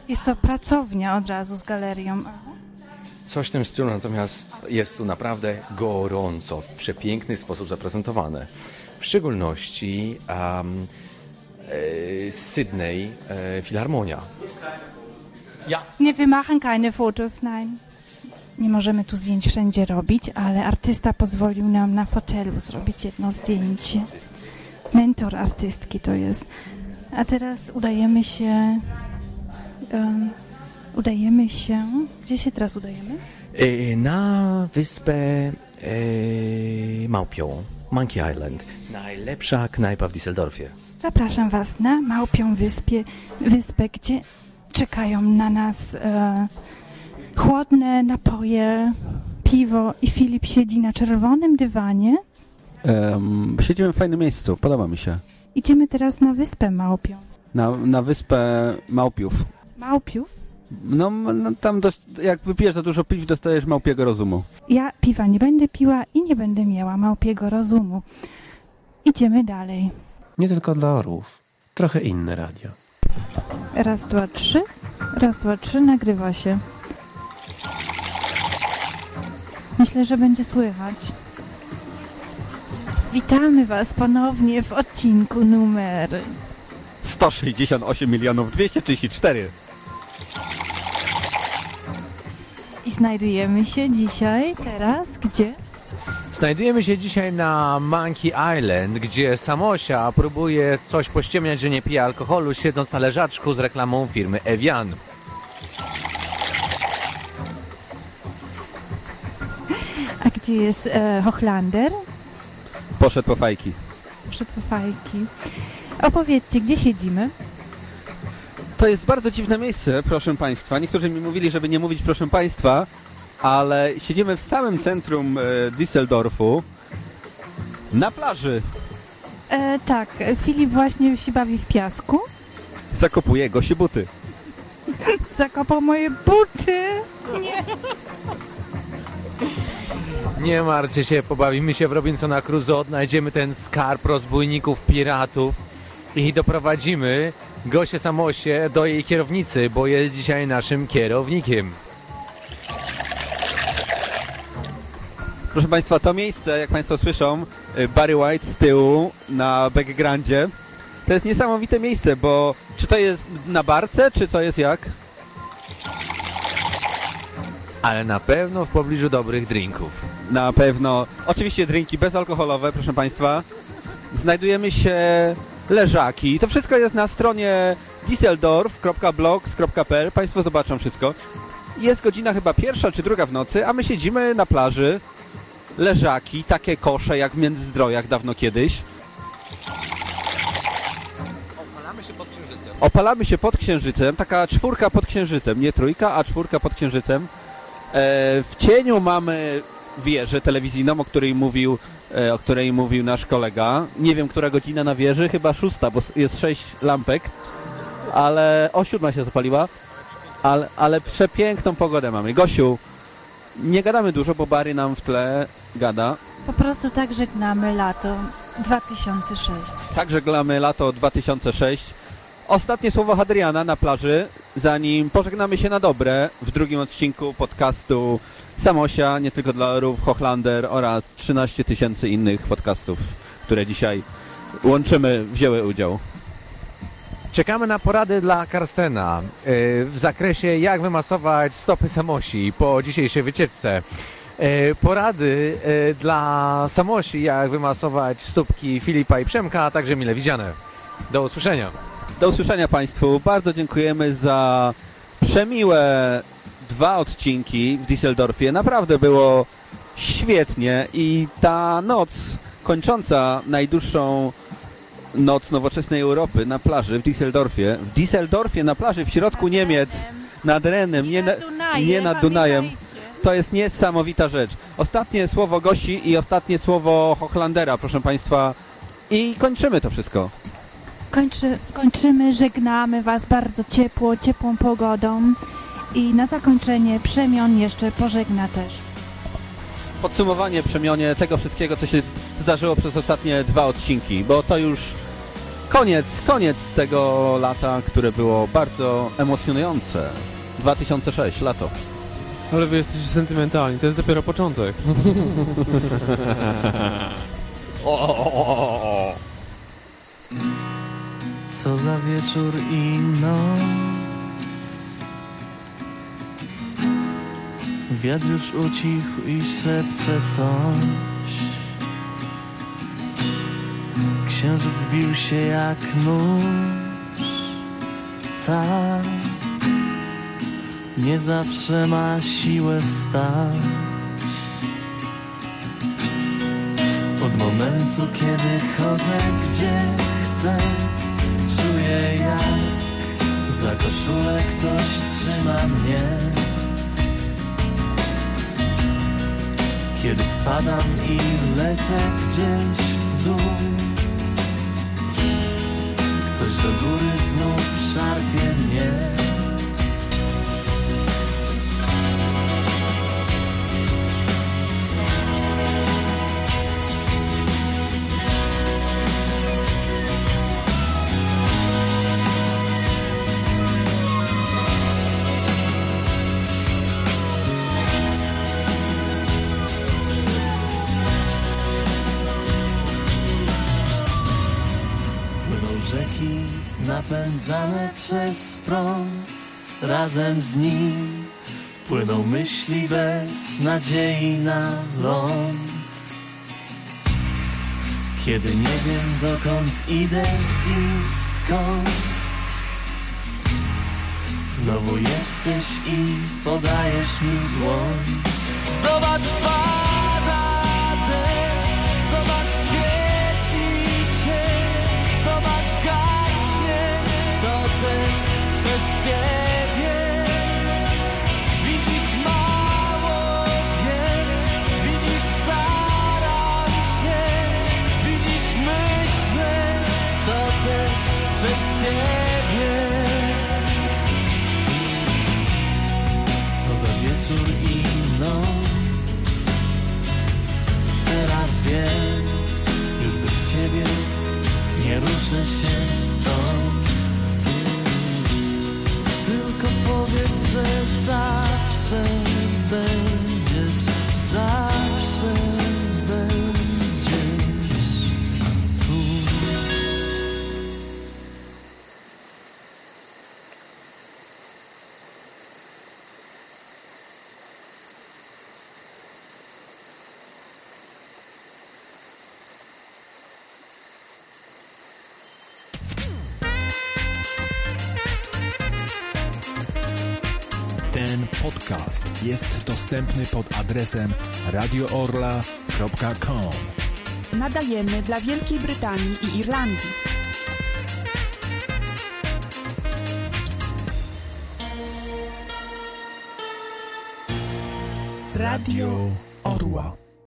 Jest to pracownia od razu z galerią. Coś w tym stylu, natomiast jest tu naprawdę gorąco, w przepiękny sposób zaprezentowane. W szczególności um, e, Sydney e, Filharmonia. Ja. Nie, wir machen keine Fotos, nein. Nie możemy tu zdjęć wszędzie robić, ale artysta pozwolił nam na fotelu zrobić jedno zdjęcie. Mentor artystki to jest. A teraz udajemy się. em, udajemy się. Gdzie się teraz udajemy? E, na wyspę e, Małpią, Monkey Island. Najlepsza knajpa w Düsseldorfie. Zapraszam Was na Małpią Wyspie, wyspę, gdzie czekają na nas e, chłodne napoje, piwo i Filip siedzi na czerwonym dywanie. Em, siedzimy w fajnym miejscu, podoba mi się. Idziemy teraz na Wyspę Małpią. Na, na wyspę Małpiów. Małpiów? No, no tam dost, jak wypijesz za dużo piw, dostajesz małpiego rozumu. Ja piwa nie będę piła i nie będę miała małpiego rozumu. Idziemy dalej. Nie tylko dla orłów. Trochę inne radio. Raz, dwa, trzy. Raz, dwa, trzy. Nagrywa się. Myślę, że będzie słychać. Witamy Was ponownie w odcinku numer 168 milionów 234. i znajdujemy się dzisiaj, teraz, gdzie? Znajdujemy się dzisiaj na Monkey Island, gdzie Samosia próbuje coś pościemniać, że nie pije alkoholu, siedząc na leżaczku z reklamą firmy Evian. Gdzie jest e, Hochlander? Poszedł po fajki. Przed fajki. Opowiedzcie, gdzie siedzimy? To jest bardzo dziwne miejsce, proszę Państwa. Niektórzy mi mówili, żeby nie mówić proszę Państwa, ale siedzimy w samym centrum e, Düsseldorfu na plaży. E, tak, Filip właśnie się bawi w piasku. Zakopuje Gosi buty. Zakopał moje buty. Nie. Nie martwcie się, pobawimy się w Robinsona Crusoe, odnajdziemy ten skarb rozbójników, piratów i doprowadzimy Gosię Samosie do jej kierownicy, bo jest dzisiaj naszym kierownikiem. Proszę Państwa, to miejsce, jak Państwo słyszą, y, Barry White z tyłu na backgroundzie, to jest niesamowite miejsce, bo czy to jest na barce, czy to jest jak? Ale na pewno w pobliżu dobrych drinków. Na pewno. Oczywiście drinki bezalkoholowe, proszę Państwa. Znajdujemy się leżaki. To wszystko jest na stronie dieseldorf.blogs.pl. Państwo zobaczą wszystko. Jest godzina chyba pierwsza czy druga w nocy, a my siedzimy na plaży. Leżaki, takie kosze jak w Międzyzdrojach dawno kiedyś. Opalamy się pod księżycem. Opalamy się pod księżycem, taka czwórka pod księżycem, nie trójka, a czwórka pod księżycem. E, w cieniu mamy wieżę telewizyjną, o której mówił, e, o której mówił nasz kolega. Nie wiem, która godzina na wieży, chyba szósta, bo jest sześć lampek, ale o siódma się zapaliła. Ale, ale przepiękną pogodę mamy. Gosiu, nie gadamy dużo, bo Bary nam w tle gada. Po prostu tak żegnamy lato 2006. Tak żeglamy lato 2006. Ostatnie słowo Hadriana na plaży, zanim pożegnamy się na dobre w drugim odcinku podcastu Samosia, nie tylko dla orów, Hochlander oraz 13 tysięcy innych podcastów, które dzisiaj łączymy, wzięły udział. Czekamy na porady dla Karstena yy, w zakresie jak wymasować stopy Samosi po dzisiejszej wycieczce. Yy, Porady yy, dla Samosi, jak wymasować stópki Filipa i Przemka, a także mile widziane. Do usłyszenia. Do usłyszenia Państwu. Bardzo dziękujemy za przemiłe dwa odcinki w Düsseldorfie. Naprawdę było świetnie i ta noc kończąca najdłuższą noc nowoczesnej Europy na plaży w Düsseldorfie, w Düsseldorfie na plaży w środku Niemiec, nad Renem, nie, na, nie nad Dunajem. To jest niesamowita rzecz. Ostatnie słowo gości i ostatnie słowo Hochlandera, proszę Państwa. I kończymy to wszystko. Kończy, kończymy, żegnamy Was bardzo ciepło, ciepłą pogodą i na zakończenie Przemion jeszcze pożegna też. Podsumowanie, przemionie tego wszystkiego, co się zdarzyło przez ostatnie dwa odcinki, bo to już koniec, koniec tego lata, które było bardzo emocjonujące. 2006, lato. Ale wy jesteście sentymentalni, to jest dopiero początek. Co za wieczór i noc. Wiatr już ucichł i szepcze coś. Księżyc zbił się jak nóż. Tak. Nie zawsze ma siłę wstać. Od momentu, kiedy chodzę gdzie chcę Jak za koszulę ktoś trzyma mnie. Kiedy spadam i lecę gdzieś w dół przez prąd Razem z nim płyną myśli bez nadziei na ląd. Kiedy nie wiem dokąd idę i skąd Znowu jesteś i podajesz mi dłoń. Zobacz, pada deszcz dostępny pod adresem radioorla.com. Nadajemy dla Wielkiej Brytanii i Irlandii. Radio Orła.